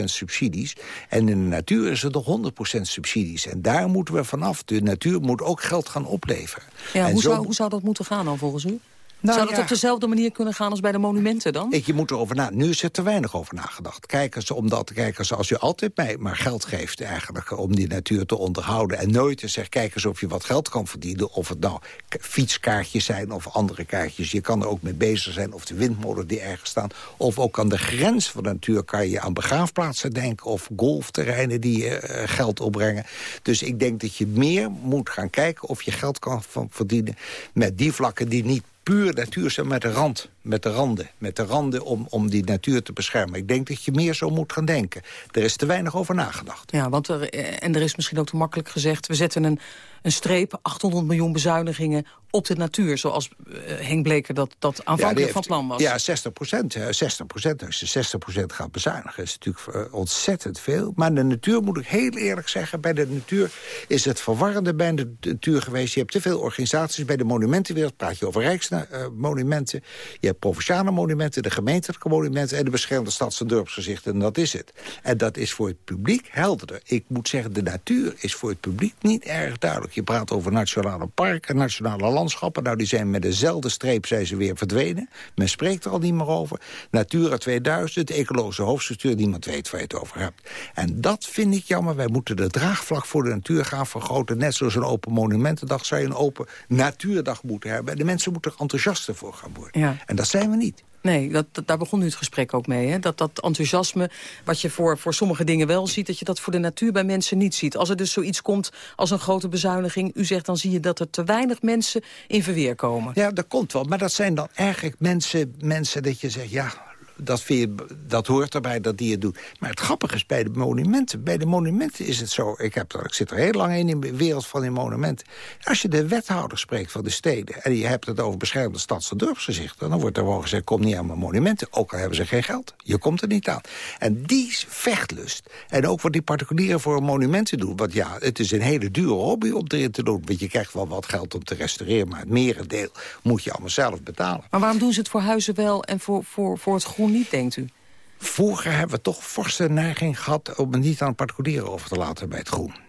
S14: subsidies. En in de natuur is het nog 100% subsidies. En daar moeten we vanaf. De natuur moet ook geld gaan opleveren.
S13: Ja,
S14: En
S13: hoe,
S14: zo-
S13: zou, hoe zou dat moeten gaan dan volgens u?
S14: Nou,
S13: zou dat
S14: ja.
S13: op dezelfde manier kunnen gaan als bij de monumenten dan?
S14: Ik, je moet erover na. Nu is er te weinig over nagedacht. Kijk eens, omdat, kijk eens, als je altijd mij maar geld geeft eigenlijk, om die natuur te onderhouden... en nooit te zeggen, kijk eens of je wat geld kan verdienen... of het nou fietskaartjes zijn of andere kaartjes. Je kan er ook mee bezig zijn, of de windmolen die ergens staan... of ook aan de grens van de natuur kan je aan begraafplaatsen denken... of golfterreinen die eh, geld opbrengen. Dus ik denk dat je meer moet gaan kijken of je geld kan verdienen... met die vlakken die niet puur natuur zijn met de rand, met de randen. Met de randen om, om die natuur te beschermen. Ik denk dat je meer zo moet gaan denken. Er is te weinig over nagedacht.
S13: Ja, want er, eh, en er is misschien ook te makkelijk gezegd... we zetten een, een streep, 800 miljoen bezuinigingen op de natuur... zoals eh, Henk Bleker dat, dat aanvankelijk
S14: heeft-
S13: van plan was.
S14: Ja, 60 procent. 60 procent. Als je 60 procent gaat bezuinigen, is natuurlijk eh, ontzettend veel. Maar de natuur, moet ik heel eerlijk zeggen... bij de natuur is het verwarrende bij de natuur geweest. Je hebt te veel organisaties. Bij de monumentenwereld praat je over rijksmonumenten. je hebt provinciale monumenten, de gemeentelijke monumenten... en de beschermde stads- en dorpsgezichten. En dat is het. En dat is voor het publiek helderder. Ik moet zeggen, de natuur is voor het publiek niet erg duidelijk. Je praat over nationale parken, nationale landschappen. Nou, die zijn met dezelfde streep zijn ze weer verdwenen. Men spreekt er al niet meer over. Natura 2000, ecologische hoofdstructuur, niemand weet waar je het over hebt. En dat vind ik jammer. Wij moeten de draagvlak voor de natuur gaan vergroten. Net zoals een open monumentendag zou je een open natuurdag moeten hebben. En de mensen moeten er enthousiaster voor gaan worden.
S13: Ja.
S14: En dat zijn we niet.
S13: Nee, dat, dat- daar begon u het gesprek ook mee. Hè? Dat, dat enthousiasme, wat je voor, voor sommige dingen wel ziet... dat je dat voor de natuur bij mensen niet ziet. Als er dus zoiets komt als een grote bezuiniging... u zegt, dan zie je dat er te weinig mensen in verweer komen.
S14: Ja, dat komt wel. Maar dat zijn dan eigenlijk mensen, mensen dat je zegt... ja, dat, dat hoort erbij dat die het doen. Maar het grappige is bij de monumenten. Bij de monumenten is het zo... Ik, heb, ik zit er heel lang in, in de wereld van die monumenten. Als je de wethouder spreekt van de steden... en je hebt het over beschermde stads- en dorpsgezichten... dan wordt er gewoon gezegd, kom niet aan mijn monumenten. Ook al hebben ze geen geld. Je komt er niet aan. En die vechtlust. En ook wat die particulieren voor monumenten doen. Want ja, het is een hele dure hobby om erin te doen. Want je krijgt wel wat geld om te restaureren... maar het merendeel moet je allemaal zelf betalen.
S13: Maar waarom doen ze het voor huizen wel en voor, voor, voor het groen niet, denkt u?
S14: Vroeger hebben we toch forse neiging gehad... om het niet aan particulieren over te laten bij het groen.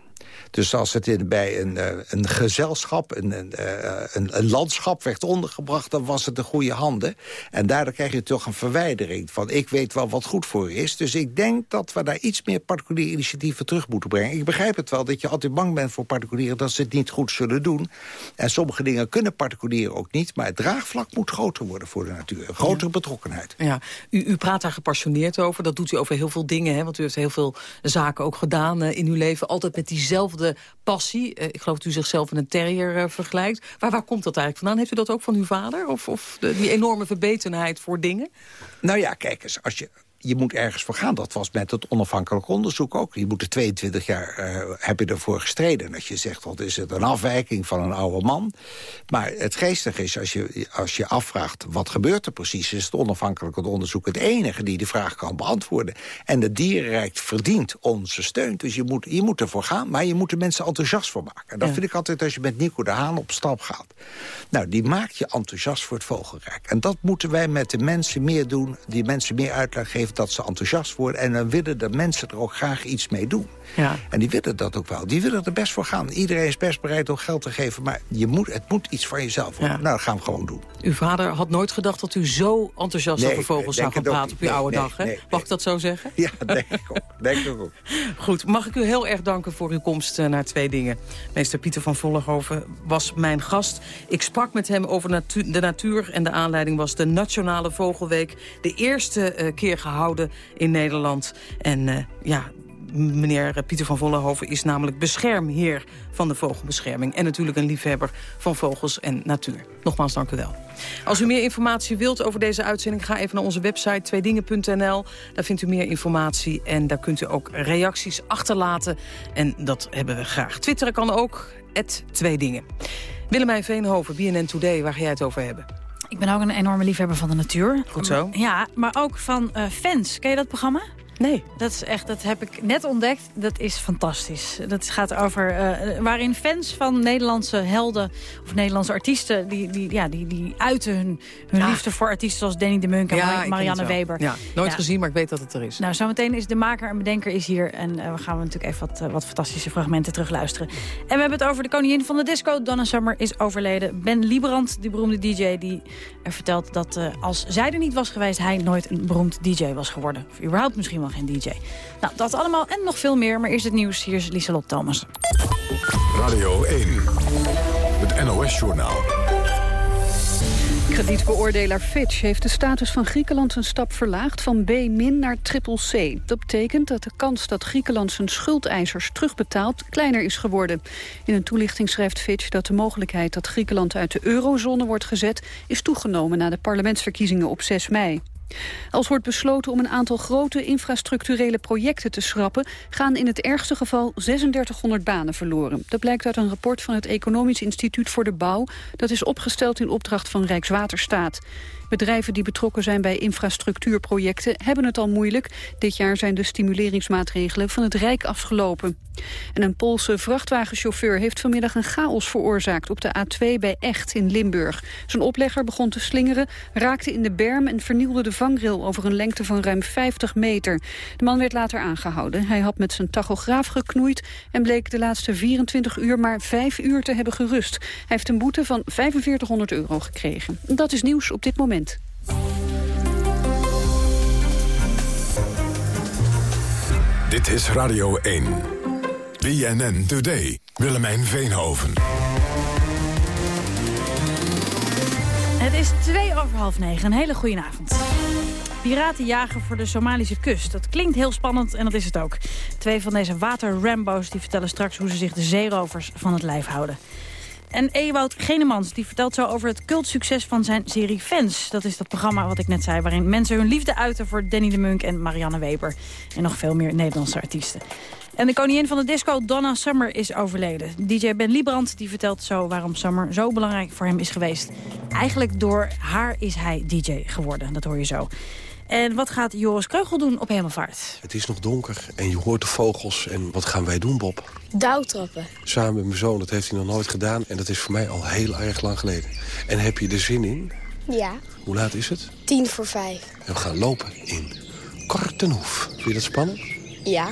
S14: Dus als het in, bij een, eh, een gezelschap, een, een, eh, een, een landschap werd ondergebracht... dan was het in goede handen. En daardoor krijg je toch een verwijdering van... ik weet wel wat goed voor is. Dus ik denk dat we daar iets meer particuliere initiatieven terug moeten brengen. Ik begrijp het wel dat je altijd bang bent voor particulieren... dat ze het niet goed zullen doen. En sommige dingen kunnen particulieren ook niet. Maar het draagvlak moet groter worden voor de natuur. Grotere betrokkenheid.
S13: Ja, u, u praat daar gepassioneerd over. Dat doet u over heel veel dingen. Hè? Want u heeft heel veel zaken ook gedaan eh, in uw leven. Altijd met diezelfde passie. Eh, ik geloof dat u zichzelf met een terrier eh, vergelijkt. Maar waar komt dat eigenlijk vandaan? Heeft u dat ook van uw vader? Of, of de- die enorme verbetenheid voor dingen?
S14: Nou ja, kijk eens, als je je moet ergens voor gaan. Dat was met het onafhankelijk onderzoek ook. Je moet er 22 jaar uh, heb je ervoor gestreden. als je zegt, wat is het een afwijking van een oude man. Maar het geestige is, als je, als je afvraagt... wat gebeurt er precies, is het onafhankelijk onderzoek... het enige die de vraag kan beantwoorden. En de dierenrijk verdient onze steun. Dus je moet, je moet ervoor gaan, maar je moet de mensen enthousiast voor maken. En dat vind ik altijd als je met Nico de Haan op stap gaat. Nou, die maakt je enthousiast voor het vogelrijk. En dat moeten wij met de mensen meer doen. Die mensen meer uitleg geven dat ze enthousiast worden. En dan willen de mensen er ook graag iets mee doen. Ja. En die willen dat ook wel. Die willen er best voor gaan. Iedereen is best bereid om geld te geven. Maar je moet, het moet iets van jezelf worden. Nou, dat gaan we gewoon doen.
S13: Uw vader had nooit gedacht dat u zo enthousiast over vogels zou gaan praten op uw oude dag. Hè? Mag ik dat zo zeggen?
S14: Ja, denk ik ook. Denk ik ook.
S13: Goed, mag ik u heel erg danken voor uw komst eh, naar twee dingen. Meester Pieter van Vollenhoven was mijn gast. Ik sprak met hem over de natuur en de aanleiding was de Nationale Vogelweek. De eerste uh, keer gehouden in Nederland. En uh, ja, meneer Pieter van Vollenhoven is namelijk beschermheer van de vogelbescherming. En natuurlijk een liefhebber van vogels en natuur. Nogmaals, dank u wel. Als u meer informatie wilt over deze uitzending... ga even naar onze website tweedingen.nl. Daar vindt u meer informatie en daar kunt u ook reacties achterlaten. En dat hebben we graag. Twitteren kan ook, twee dingen. Willemijn Veenhoven, BNN Today, waar ga jij het over hebben?
S16: Ik ben ook een enorme liefhebber van de natuur.
S13: Goed zo.
S16: Ja, maar ook van uh, fans. Ken je dat programma?
S13: Nee.
S16: Dat is echt, dat heb ik net ontdekt. Dat is fantastisch. Dat gaat over uh, waarin fans van Nederlandse helden of Nederlandse artiesten die, die, ja, die, die uiten hun, hun liefde voor artiesten zoals Danny de Munk en ja, Marianne Weber.
S13: Ja, nooit gezien, maar ik weet dat het er is.
S16: Nou, zometeen is de maker en bedenker is hier en uh, we gaan natuurlijk even wat, wat fantastische fragmenten terugluisteren. En we hebben het over de koningin van de disco. Donna Summer is overleden. Ben Liebrand, die beroemde DJ, die vertelt dat als zij er niet was geweest, hij nooit een beroemd DJ was geworden. Of überhaupt misschien wel geen DJ. Nou, dat allemaal en nog veel meer. Maar eerst het nieuws. Hier is Lieselot Thomas.
S7: Radio 1. Het NOS-journaal.
S1: Kredietbeoordelaar Fitch heeft de status van Griekenland een stap verlaagd van B- naar triple C. Dat betekent dat de kans dat Griekenland zijn schuldeisers terugbetaalt kleiner is geworden. In een toelichting schrijft Fitch dat de mogelijkheid dat Griekenland uit de eurozone wordt gezet is toegenomen na de parlementsverkiezingen op 6 mei. Als wordt besloten om een aantal grote infrastructurele projecten te schrappen... gaan in het ergste geval 3600 banen verloren. Dat blijkt uit een rapport van het Economisch Instituut voor de Bouw... dat is opgesteld in opdracht van Rijkswaterstaat. Bedrijven die betrokken zijn bij infrastructuurprojecten hebben het al moeilijk. Dit jaar zijn de stimuleringsmaatregelen van het Rijk afgelopen. En een Poolse vrachtwagenchauffeur heeft vanmiddag een chaos veroorzaakt op de A2 bij Echt in Limburg. Zijn oplegger begon te slingeren, raakte in de berm en vernielde de vangrail over een lengte van ruim 50 meter. De man werd later aangehouden. Hij had met zijn tachograaf geknoeid en bleek de laatste 24 uur maar 5 uur te hebben gerust. Hij heeft een boete van 4500 euro gekregen. Dat is nieuws op dit moment.
S7: Dit is Radio 1. BNN Today. Willemijn Veenhoven.
S16: Het is twee over half negen. Een hele goede avond. Piraten jagen voor de Somalische kust. Dat klinkt heel spannend en dat is het ook. Twee van deze waterrambo's die vertellen straks hoe ze zich de zeerovers van het lijf houden. En Ewout Genemans die vertelt zo over het cultsucces van zijn serie Fans. Dat is dat programma wat ik net zei... waarin mensen hun liefde uiten voor Danny de Munk en Marianne Weber. En nog veel meer Nederlandse artiesten. En de koningin van de disco, Donna Summer, is overleden. DJ Ben Liebrand die vertelt zo waarom Summer zo belangrijk voor hem is geweest. Eigenlijk door haar is hij DJ geworden, dat hoor je zo. En wat gaat Joris Kreugel doen op Hemelvaart?
S17: Het is nog donker en je hoort de vogels. En wat gaan wij doen, Bob?
S18: Douwtrappen.
S17: Samen met mijn zoon, dat heeft hij nog nooit gedaan. En dat is voor mij al heel erg lang geleden. En heb je er zin in?
S18: Ja.
S17: Hoe laat is het?
S18: Tien voor vijf.
S17: En we gaan lopen in Kortenhoef. Vind je dat spannend?
S18: Ja.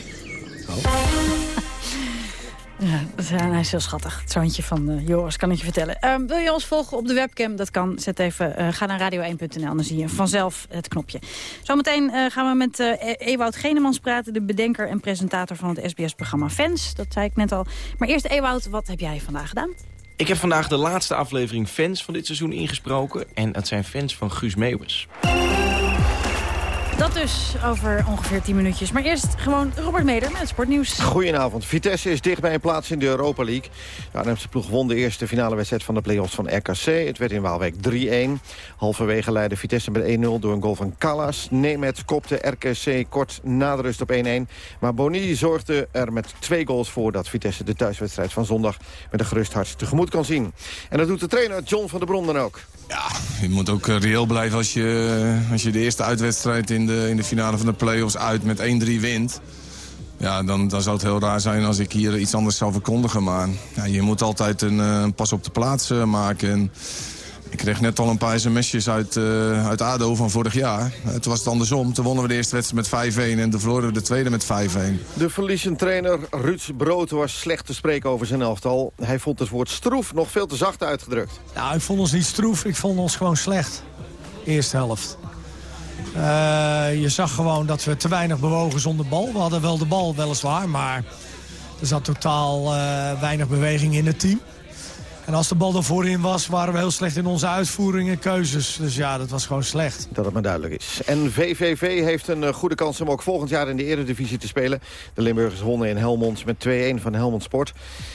S16: Oh. Ja, hij is heel schattig. Het zoontje van uh, Joris, kan ik je vertellen. Ehm, wil je ons volgen op de webcam? Dat kan. Zet even, uh, ga naar radio1.nl. Dan zie je vanzelf het knopje. Zometeen gaan we met e Ewout Genemans praten. De bedenker en presentator van het SBS-programma Fans. Dat zei ik net al. Maar eerst Ewout, wat heb jij vandaag gedaan?
S19: Ik heb vandaag de laatste aflevering Fans van dit seizoen ingesproken. En het zijn fans van Guus Meeuwis.
S16: Dat dus over ongeveer 10 minuutjes. Maar eerst gewoon Robert Meder met sportnieuws.
S18: Goedenavond. Vitesse is dicht bij een plaats in de Europa League. De Arnhemse ploeg won de eerste finale wedstrijd van de play-offs van RKC. Het werd in Waalwijk 3-1. Halverwege leidde Vitesse met 1-0 door een goal van Callas. Nemet kopte RKC kort na de rust op 1-1. Maar Boni zorgde er met twee goals voor... dat Vitesse de thuiswedstrijd van zondag met een gerust hart tegemoet kan zien. En dat doet de trainer John van der Bron dan ook.
S20: Ja, je moet ook eh, reëel blijven als je, als je de eerste uitwedstrijd in de, in de finale van de play-offs uit met 1-3 wint. Ja, dan, dan zou het heel raar zijn als ik hier iets anders zou verkondigen. Maar ja, je moet altijd een, eh, pas op de plaats eh, maken. En ik kreeg net al een paar sms'jes uit, uh, uit ADO van vorig jaar. Het was het andersom. Toen wonnen we de eerste wedstrijd met 5-1 en toen verloren we de tweede met 5-1.
S18: De verliezend trainer Ruud Brood was slecht te spreken over zijn elftal. Hij vond het woord stroef nog veel te zacht uitgedrukt.
S21: Nou, ik vond ons niet stroef. Ik vond ons gewoon slecht. Eerste helft. Uh, je zag gewoon dat we te weinig bewogen zonder bal. We hadden wel de bal weliswaar, maar er zat totaal uh, weinig beweging in het team. En als de bal er voorin was, waren we heel slecht in onze uitvoering en keuzes. Dus ja, dat was gewoon slecht.
S18: Dat het maar duidelijk is. En VVV heeft een goede kans om ook volgend jaar in de Eredivisie te spelen. De Limburgers wonnen in Helmond met 2-1 van Helmond Sport.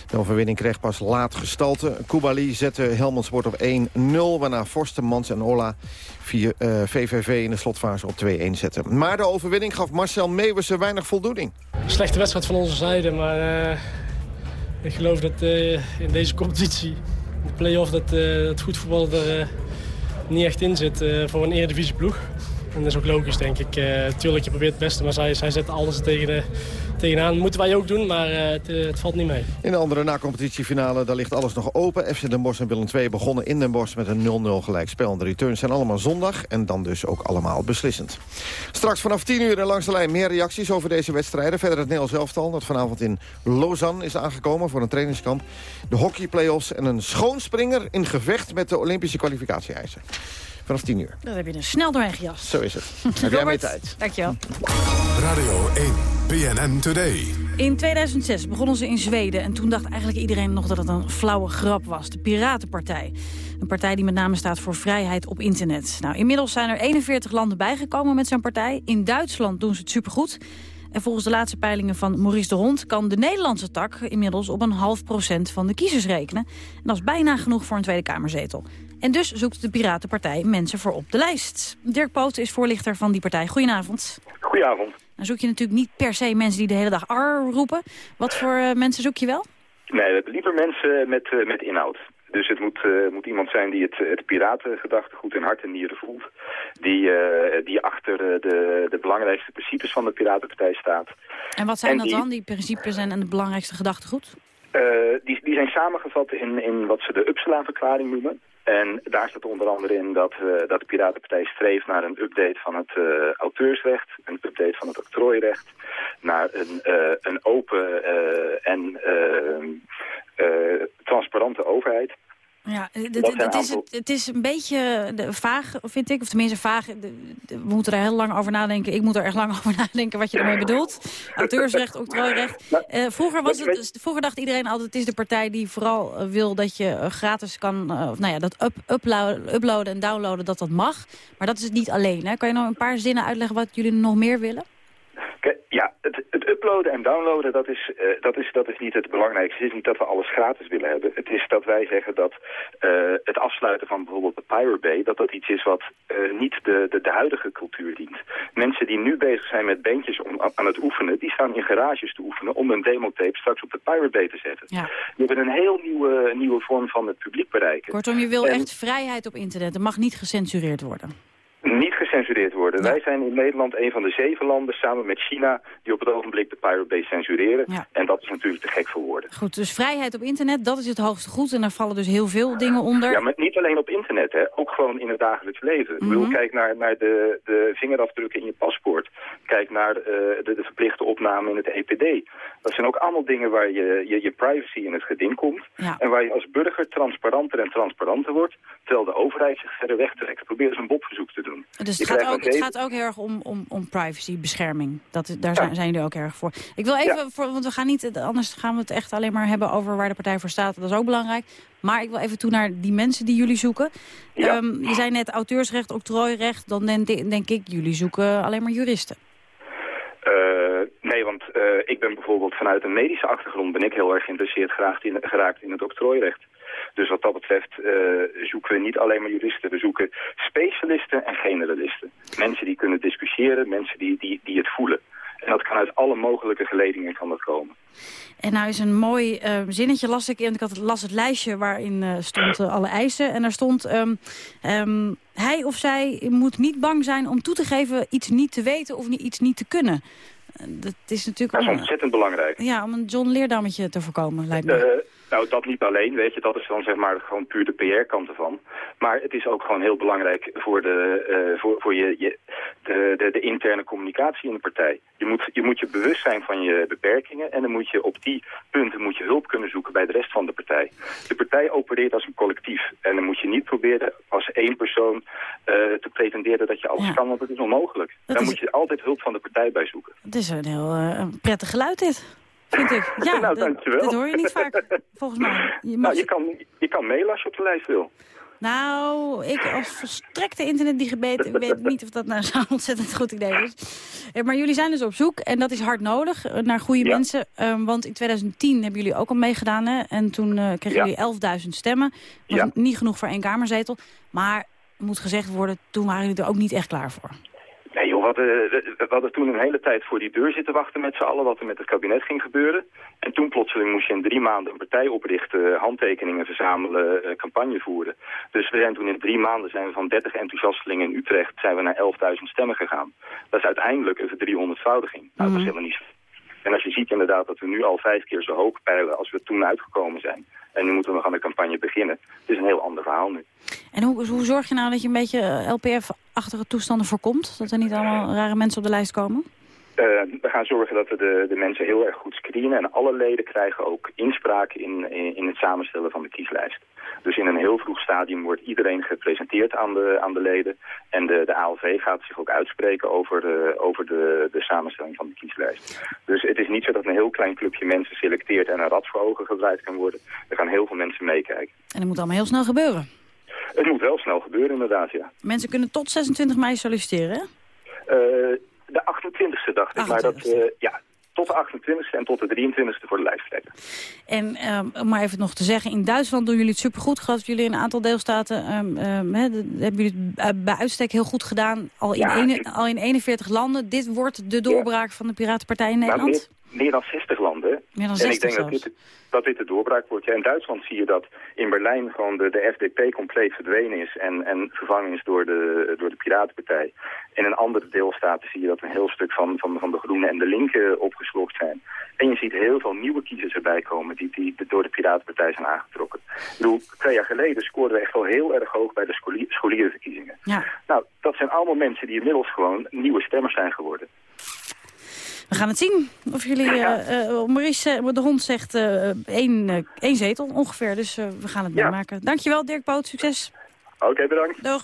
S18: De overwinning kreeg pas laat gestalte. Koubali zette Helmond Sport op 1-0, waarna Forstemans en Ola via, uh, VVV in de slotfase op 2-1 zetten. Maar de overwinning gaf Marcel Meeuwissen weinig voldoening.
S22: Slechte wedstrijd van onze zijde, maar... Uh... Ik geloof dat uh, in deze competitie, de play-off, dat het goed voetbal er uh, niet echt in zit voor een Eredivisie ploeg. En dat is ook logisch, denk ik. tuurlijk, je probeert het beste, maar zij, zij zetten alles tegen de, tegenaan. moeten wij ook doen, maar het, het, valt niet mee.
S18: In de andere na-competitiefinale, daar ligt alles nog open. FC Den Bosch en Willem II begonnen in Den Bosch met een 0-0 gelijkspel. De returns zijn allemaal zondag en dan dus ook allemaal beslissend. Straks vanaf 10 uur en langs de lijn meer reacties over deze wedstrijden. Verder het Nederlands elftal dat vanavond in Lausanne is aangekomen voor een trainingskamp. De hockey-playoffs en een schoonspringer in gevecht met de Olympische kwalificatie-eisen. Vanaf 10 uur.
S16: Dat heb je er snel doorheen gejast.
S18: Zo is het. heb jij meer tijd.
S16: Dankjewel.
S7: Radio 1, BNN Today.
S16: In 2006 begonnen ze in Zweden en toen dacht eigenlijk iedereen nog dat het een flauwe grap was. De Piratenpartij. Een partij die met name staat voor vrijheid op internet. Nou, inmiddels zijn er 41 landen bijgekomen met zijn partij. In Duitsland doen ze het supergoed. En volgens de laatste peilingen van Maurice de Hond... kan de Nederlandse tak inmiddels op een half procent van de kiezers rekenen. En dat is bijna genoeg voor een Tweede Kamerzetel. En dus zoekt de Piratenpartij mensen voor op de lijst. Dirk Poot is voorlichter van die partij. Goedenavond.
S23: Goedenavond.
S16: Dan zoek je natuurlijk niet per se mensen die de hele dag ar roepen. Wat voor uh, mensen zoek je wel?
S23: Nee, we hebben liever mensen met, uh, met inhoud. Dus het moet, uh, moet iemand zijn die het, het piratengedachtegoed in hart en nieren voelt. Die, uh, die achter de, de belangrijkste principes van de Piratenpartij staat.
S16: En wat zijn en dat die, dan, die principes en, en het belangrijkste gedachtegoed?
S23: Uh, die, die zijn samengevat in, in wat ze de Uppsala-verklaring noemen. En daar staat onder andere in dat, uh, dat de Piratenpartij streeft naar een update van het uh, auteursrecht, een update van het octrooirecht, naar een, een open en transparante overheid.
S16: Ja, het is, het is een beetje vaag, vind ik. Of tenminste vaag. we moeten er heel lang over nadenken. Ik moet er erg lang over nadenken wat je ermee bedoelt. Auteursrecht, octrooirecht. Uh, vroeger, was het, vroeger dacht iedereen altijd... het is de partij die vooral wil dat je gratis kan... Uh, nou ja, dat up, uploaden, uploaden en downloaden, dat dat mag. Maar dat is het niet alleen. Hè? Kan je nog een paar zinnen uitleggen wat jullie nog meer willen?
S23: Het, het, uploaden en downloaden, dat is, uh, dat, is, dat is niet het belangrijkste. Het is niet dat we alles gratis willen hebben. Het is dat wij zeggen dat uh, het afsluiten van bijvoorbeeld de Pirate Bay... dat dat iets is wat uh, niet de, de, de huidige cultuur dient. Mensen die nu bezig zijn met bandjes om, aan het oefenen... die staan in garages te oefenen om een demotape straks op de Pirate Bay te zetten.
S16: Ja.
S23: We hebben een heel nieuwe, nieuwe vorm van het publiek bereiken.
S16: Kortom, je wil en... echt vrijheid op internet. Er mag niet gecensureerd worden.
S23: Gecensureerd worden. Ja. Wij zijn in Nederland een van de zeven landen samen met China die op het ogenblik de Pirate Bay censureren.
S16: Ja.
S23: En dat is natuurlijk te gek voor woorden.
S16: Goed, dus vrijheid op internet, dat is het hoogste goed. En daar vallen dus heel veel dingen onder.
S23: Ja, maar niet alleen op internet, hè. ook gewoon in het dagelijks leven. Mm -hmm. Ik bedoel, kijk naar, naar de, de vingerafdrukken in je paspoort. Kijk naar uh, de, de verplichte opname in het EPD. Dat zijn ook allemaal dingen waar je, je, je privacy in het geding komt.
S16: Ja.
S23: En waar je als burger transparanter en transparanter wordt. Terwijl de overheid zich verder wegtrekt. Probeer eens een bobverzoek te doen.
S16: Dus het gaat, ook, het gaat ook heel erg om, om, om privacybescherming. Dat, daar zijn, zijn jullie ook erg voor. Ik wil even, voor, want we gaan niet, anders gaan we het echt alleen maar hebben over waar de partij voor staat. Dat is ook belangrijk. Maar ik wil even toe naar die mensen die jullie zoeken. Ehm, je zei net auteursrecht, octrooirecht. Dan denk, denk ik, jullie zoeken alleen maar juristen.
S23: Eh, nee, want eh, ik ben bijvoorbeeld vanuit een medische achtergrond ben ik heel erg geïnteresseerd geraakt in, geraakt in het octrooirecht. Dus wat dat betreft eh, zoeken we niet alleen maar juristen. We zoeken specialisten en generalisten. Mensen die kunnen discussiëren, mensen die, die, die het voelen. En dat kan uit alle mogelijke geledingen kan dat komen.
S16: En nou is een mooi eh, zinnetje, las ik. En ik had het, las het lijstje waarin eh, stond eh, alle eisen. En daar stond, ehm, ehm, hij of zij moet niet bang zijn om toe te geven iets niet te weten of niet, iets niet te kunnen. Dat is natuurlijk
S23: Dat is ontzettend belangrijk.
S16: ja, om een John Leerdammetje te voorkomen, lijkt me.
S23: Nou, dat niet alleen, weet je, dat is dan zeg maar gewoon puur de PR-kant ervan. Maar het is ook gewoon heel belangrijk voor, de, eh, voor, voor je, je, de, de, de interne communicatie in de partij. Je moet, je moet je bewust zijn van je beperkingen en dan moet je op die punten moet je hulp kunnen zoeken bij de rest van de partij. De partij opereert als een collectief en dan moet je niet proberen als één persoon eh, te pretenderen dat je alles
S16: Ja.
S23: kan, want dat is onmogelijk.
S16: Dat
S23: Daar
S16: is-
S23: moet je altijd hulp van de partij bij zoeken.
S16: Het is een heel eh, prettig geluid dit, vind ik. Ja,
S23: nou, dankjewel.
S16: dit hoor je niet vaak, volgens mij. Je mag
S23: nou, je kan, je kan mailen als je op de lijst wil.
S16: Nou, ik als volstrekte internetdigibeet weet niet of dat nou zo'n ontzettend goed idee is. Eh, Maar jullie zijn dus op zoek, en dat is hard nodig, eh, naar goede mensen. Ehm, want in 2010 hebben jullie ook al meegedaan, hè? En toen eh, kregen
S23: Ja.
S16: jullie 11.000 stemmen. Was
S23: Ja.
S16: niet genoeg voor één kamerzetel. Maar, moet gezegd worden, toen waren jullie er ook niet echt klaar voor.
S23: Nee joh, we hadden, we hadden toen een hele tijd voor die deur zitten wachten met z'n allen wat er met het kabinet ging gebeuren. En toen plotseling moest je in drie maanden een partij oprichten, handtekeningen verzamelen, eh, campagne voeren. Dus we zijn toen in drie maanden zijn we van 30 enthousiastelingen in Utrecht zijn we naar 11.000 stemmen gegaan. Dat is uiteindelijk een 300voudiging. Nou, dat is helemaal niet zo. En als je ziet inderdaad dat we nu al vijf keer zo hoog peilen als we toen uitgekomen zijn. En nu moeten we nog aan de campagne beginnen. Het is een heel ander verhaal nu.
S16: En hoe, hoe zorg je nou dat je een beetje eh, LPF-achtige toestanden voorkomt? Dat er niet allemaal rare mensen op de lijst komen?
S23: Eh, we gaan zorgen dat we de, de mensen heel erg goed screenen. En alle leden krijgen ook inspraak in, in, in het samenstellen van de kieslijst. Dus in een heel vroeg stadium wordt iedereen gepresenteerd aan de, aan de leden. En de, de ALV gaat zich ook uitspreken over, de, over de, de samenstelling van de kieslijst. Dus het is niet zo dat een heel klein clubje mensen selecteert en een rad voor ogen gedraaid kan worden. Er gaan heel veel mensen meekijken.
S16: En dat moet allemaal heel snel gebeuren.
S23: Het moet wel snel gebeuren inderdaad, ja.
S16: Mensen kunnen tot 26 mei solliciteren, hè?
S23: Eh, de 28e dacht ik, maar dat, eh, ja, tot de 28e en tot de 23e voor de lijsttrekker.
S16: En ehm, om maar even nog te zeggen, in Duitsland doen jullie het supergoed. Ik geloof jullie in een aantal deelstaten, ehm, ehm, de- hebben jullie het bij- bij uitstek heel goed gedaan. Al in,
S23: Ja,
S16: ene- al in 41 landen. Dit wordt de doorbraak van de Piratenpartij in
S23: Maar
S16: Nederland.
S23: Meer dan 60 landen. En
S16: 60
S23: ik denk dat dit, dat dit de doorbraak wordt. Ja, in Duitsland zie je dat in Berlijn gewoon de, de FDP compleet verdwenen is en, en vervangen is door de, door de Piratenpartij. En in andere deelstaten zie je dat een heel stuk van, van, van de Groenen en de Linken opgeslokt zijn. En je ziet heel veel nieuwe kiezers erbij komen die, die door de Piratenpartij zijn aangetrokken. Ik bedoel, twee jaar geleden scoorden we echt wel heel erg hoog bij de scholier, scholierenverkiezingen.
S16: Ja.
S23: Nou, dat zijn allemaal mensen die inmiddels gewoon nieuwe stemmers zijn geworden.
S16: We gaan het zien. Of jullie, eh, eh, Maurice, eh, de hond zegt eh, één, één zetel ongeveer. Dus we gaan het meemaken. Dankjewel Dirk Poot, succes.
S23: Oké, bedankt.
S16: Doeg.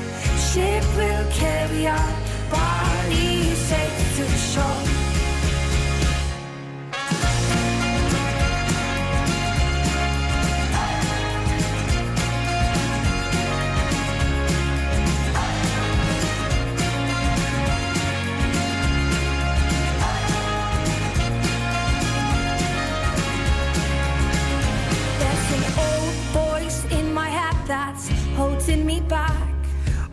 S24: ship will carry our bodies safe to the shore.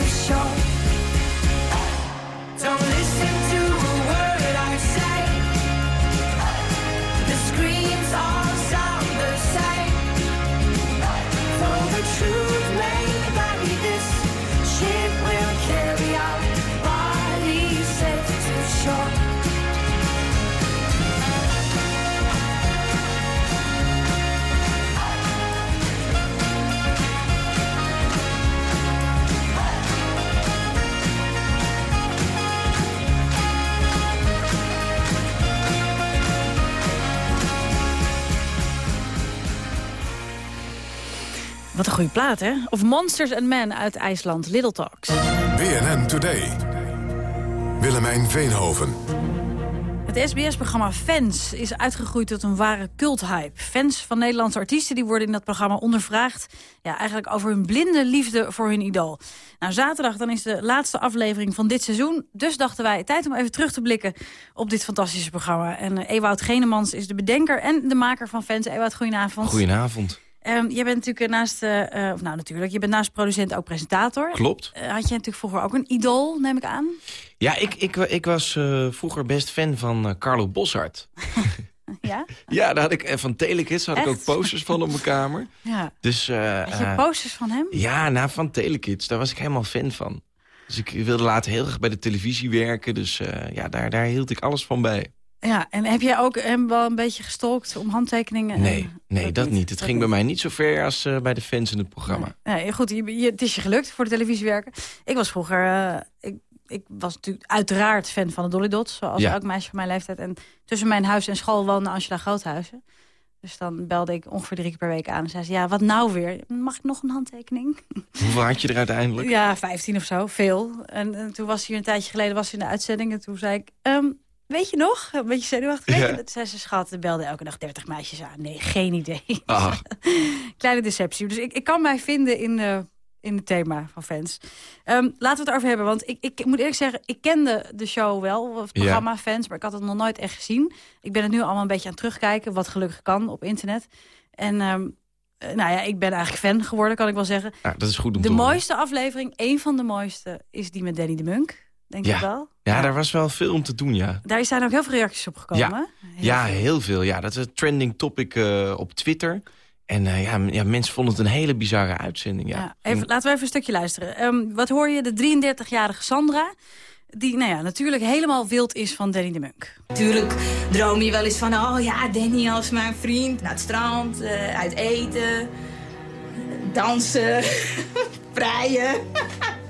S24: safe to
S16: Wat een goede plaat, hè? Of Monsters and Men uit IJsland, Little Talks.
S7: BNN Today. Willemijn Veenhoven.
S16: Het SBS-programma Fans is uitgegroeid tot een ware culthype. Fans van Nederlandse artiesten die worden in dat programma ondervraagd... Ja, eigenlijk over hun blinde liefde voor hun idool. Nou, zaterdag dan is de laatste aflevering van dit seizoen. Dus dachten wij, tijd om even terug te blikken op dit fantastische programma. En uh, Ewout Genemans is de bedenker en de maker van Fans. Ewout, goedenavond.
S19: Goedenavond.
S16: Um, je bent natuurlijk naast, uh, uh, nou natuurlijk, je bent naast producent ook presentator.
S19: Klopt.
S16: Uh, had je natuurlijk vroeger ook een idool, neem ik aan?
S19: Ja, ik, ik, ik was vroeger best fan van Carlo Boshart.
S16: ja?
S19: Ja, daar had ik, van Telekids had
S16: Echt?
S19: ik ook posters van op mijn kamer.
S16: Ja.
S19: Dus,
S16: had je posters van hem?
S19: Ja, nou, van Telekids, daar was ik helemaal fan van. Dus ik wilde later heel erg bij de televisie werken. Dus ja, daar, daar hield ik alles van bij.
S16: Ja, en heb jij ook hem wel een beetje gestolkt om handtekeningen?
S19: Nee, nee dat, dat niet. Het dat ging niet. bij mij niet zo ver als uh, bij de fans in het programma.
S16: Nee, nee goed, je, je, het is je gelukt voor de televisie werken. Ik was vroeger... Uh, ik, ik was natuurlijk uiteraard fan van de Dolly Dots, zoals ja. elk meisje van mijn leeftijd. En tussen mijn huis en school woonde Angela Groothuizen. Dus dan belde ik ongeveer drie keer per week aan en zei ze... ja, wat nou weer? Mag ik nog een handtekening?
S19: Hoeveel had je er uiteindelijk?
S16: Ja, 15 of zo, veel. En, en toen was hier een tijdje geleden was in de uitzending... en toen zei ik... Um, Weet je nog? Een beetje zenuwachtig. Ja. Dat zei ze, schat, belde elke dag 30 meisjes aan. Nee, geen idee.
S19: Ah.
S16: Kleine deceptie. Dus ik, ik kan mij vinden in, uh, in het thema van fans. Um, laten we het erover hebben. Want ik, ik moet eerlijk zeggen, ik kende de show wel. Het programma ja. Fans, maar ik had het nog nooit echt gezien. Ik ben het nu allemaal een beetje aan het terugkijken. Wat gelukkig kan op internet. En... Um, nou ja, ik ben eigenlijk fan geworden, kan ik wel zeggen.
S19: Ja, dat is goed om
S16: de
S19: te
S16: mooiste aflevering, één van de mooiste, is die met Danny de Munk. Denk
S19: ja.
S16: je wel?
S19: Ja, ja, daar was wel veel om te doen, ja.
S16: Daar zijn ook heel veel reacties op gekomen.
S19: Ja, heel, ja, veel. heel veel. Ja, dat is een trending topic uh, op Twitter. En uh, ja, ja, mensen vonden het een hele bizarre uitzending. Ja.
S16: ja even, laten we even een stukje luisteren. Um, wat hoor je? De 33-jarige Sandra die nou ja, natuurlijk helemaal wild is van Danny de Munk.
S25: Tuurlijk droom je wel eens van, oh ja, Danny als mijn vriend. Naar het strand, uh, uit eten, dansen, vrijen.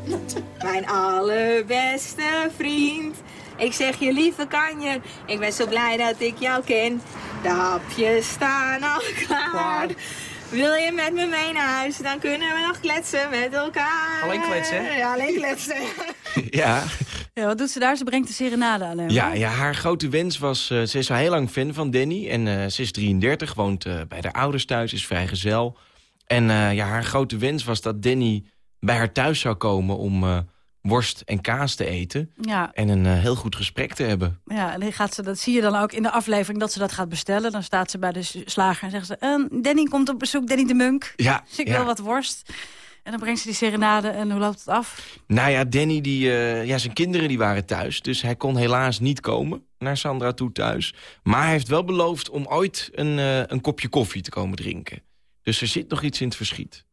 S25: mijn allerbeste vriend. Ik zeg je lieve kanjer, ik ben zo blij dat ik jou ken. De hapjes staan al klaar. Wil je met me mee naar huis, dan kunnen we nog kletsen met elkaar.
S8: Alleen kletsen, hè?
S25: Ja, alleen kletsen.
S19: ja.
S16: Ja, wat doet ze daar? Ze brengt de serenade alleen maar.
S19: Ja, ja, haar grote wens was... Uh, ze is al heel lang fan van Danny. En uh, ze is 33, woont uh, bij haar ouders thuis, is vrijgezel. En ja, haar grote wens was dat Danny bij haar thuis zou komen... om worst en kaas te eten.
S16: Ja.
S19: En een heel goed gesprek te hebben.
S16: Ja, en dan gaat ze, dat zie je dan ook in de aflevering dat ze dat gaat bestellen. Dan staat ze bij de slager en zegt ze... Danny komt op bezoek, Danny de Munk.
S19: Ja,
S16: dus ik
S19: ja.
S16: wil wat worst. En dan brengt ze die serenade en hoe loopt het af?
S19: Nou ja, Danny, die, uh, ja, zijn kinderen die waren thuis. Dus hij kon helaas niet komen naar Sandra toe thuis. Maar hij heeft wel beloofd om ooit een, een kopje koffie te komen drinken. Dus er zit nog iets in het verschiet.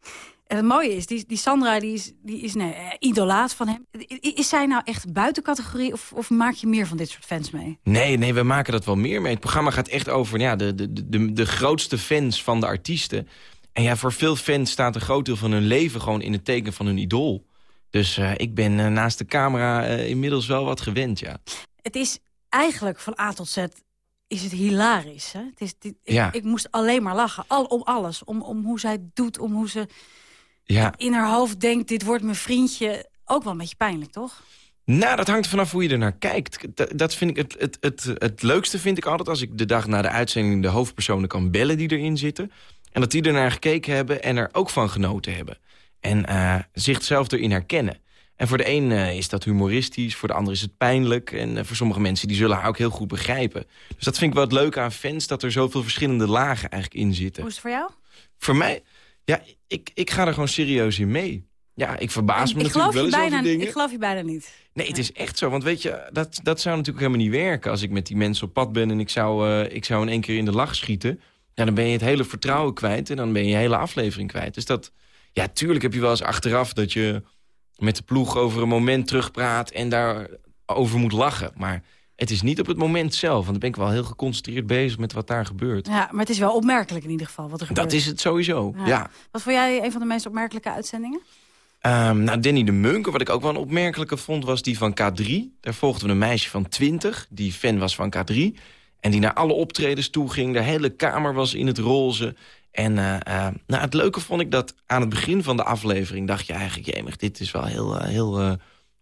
S16: En het mooie is, die, die Sandra die is, die is nee, uh, idolaat van hem. Is zij nou echt buiten categorie of, of maak je meer van dit soort fans mee?
S19: Nee, nee, we maken dat wel meer mee. Het programma gaat echt over ja, de, de, de, de grootste fans van de artiesten. En ja, voor veel fans staat een groot deel van hun leven gewoon in het teken van hun idool. Dus uh, ik ben uh, naast de camera uh, inmiddels wel wat gewend, ja.
S16: Het is eigenlijk van A tot Z is het hilarisch. Hè? Het is, dit,
S19: ja.
S16: ik, ik, moest alleen maar lachen, al, om alles. Om, om hoe zij het doet, om hoe ze...
S19: Ja.
S16: in haar hoofd denkt... dit wordt mijn vriendje, ook wel een beetje pijnlijk, toch?
S19: Nou, dat hangt vanaf hoe je er naar kijkt. Dat, dat vind ik het, het, het, het leukste vind ik altijd als ik de dag na de uitzending de hoofdpersonen kan bellen die erin zitten. En dat die er naar gekeken hebben en er ook van genoten hebben. En eh, zichzelf erin herkennen. En voor de een eh, is dat humoristisch, voor de ander is het pijnlijk. En eh, voor sommige mensen die zullen haar ook heel goed begrijpen. Dus dat vind ik wel het leuke aan fans, dat er zoveel verschillende lagen eigenlijk in zitten.
S16: Hoe is het voor jou?
S19: Voor mij, ja, ik, ik ga er gewoon serieus in mee. Ja, ik verbaas me
S16: ik,
S19: natuurlijk wel eens
S16: bijna,
S19: over dingen.
S16: ik geloof je bijna niet.
S19: Nee, het is echt zo. Want weet je, dat, dat zou natuurlijk helemaal niet werken... als ik met die mensen op pad ben en ik zou, eh, ik zou in één keer in de lach schieten. Ja, dan ben je het hele vertrouwen kwijt en dan ben je je hele aflevering kwijt. Dus dat, ja, tuurlijk heb je wel eens achteraf dat je met de ploeg over een moment terugpraat... en daarover moet lachen. Maar het is niet op het moment zelf. Want dan ben ik wel heel geconcentreerd bezig met wat daar gebeurt.
S16: Ja, maar het is wel opmerkelijk in ieder geval wat er gebeurt.
S19: Dat is het sowieso, ja.
S16: Wat vond jij een van de meest opmerkelijke uitzendingen?
S19: Ehm, nou, Danny de Munk, wat ik ook wel een opmerkelijke vond... was die van K3. Daar volgden we een meisje van 20, die fan was van K3... en die naar alle optredens toe ging. De hele kamer was in het roze. En eh, eh, nou, het leuke vond ik dat aan het begin van de aflevering... dacht je eigenlijk, jemig, dit is wel heel, eh, heel,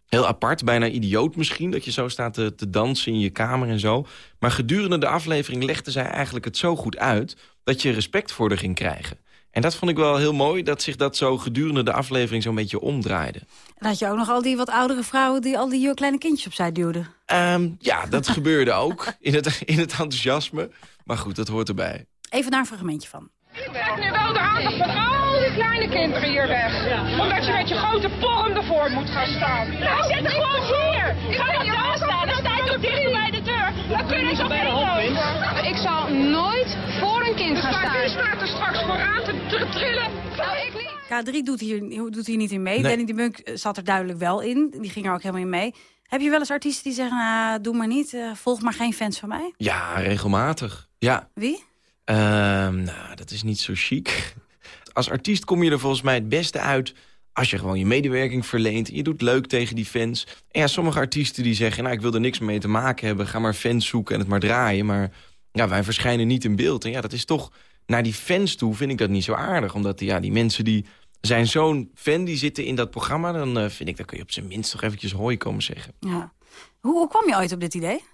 S19: heel apart. Bijna idioot misschien, dat je zo staat te, te dansen in je kamer en zo. Maar gedurende de aflevering legde zij eigenlijk het zo goed uit... dat je respect voor haar ging krijgen. En dat vond ik wel heel mooi, dat zich dat zo gedurende de aflevering zo'n beetje omdraaide.
S16: En had je ook nog al die wat oudere vrouwen die al die kleine kindjes opzij duwden.
S19: Ehm, ja, dat gebeurde ook in het, in het enthousiasme. Maar goed, dat hoort erbij.
S16: Even daar een fragmentje van.
S26: Je trekt nu wel de aandacht van al die kleine kinderen hier weg. Omdat je met je grote vorm ervoor moet gaan staan. Nou, zet er gewoon hier. Ga dan daar staan. Dan sta je toch dichter bij de deur. Dan kunnen ze over.
S27: Ik zal nooit voor een kind gaan staan.
S26: wie staat er straks vooraan te te trillen? Nou, ik niet.
S16: K3 doet hier, doet hier niet in mee.
S19: Nee.
S16: Danny de Munk eh, zat er duidelijk wel in. Die ging er ook helemaal in mee. Heb je wel eens artiesten die zeggen, nou, doe maar niet. eh, volg maar geen fans van mij?
S19: Ja, regelmatig. Ja.
S16: Wie?
S19: Ehm, nou, dat is niet zo chic. Als artiest kom je er volgens mij het beste uit... als je gewoon je medewerking verleent. Je doet leuk tegen die fans. En ja, sommige artiesten die zeggen... nou, ik wil er niks mee te maken hebben. Ga maar fans zoeken en het maar draaien. Maar ja, wij verschijnen niet in beeld. En ja, dat is toch... Naar die fans toe vind ik dat niet zo aardig. Omdat ja, die mensen die zijn zo'n fan, die zitten in dat programma... dan eh, vind ik, dan kun je op zijn minst toch eventjes hooi komen zeggen.
S16: Ja. Hoe, hoe kwam je ooit op dit idee?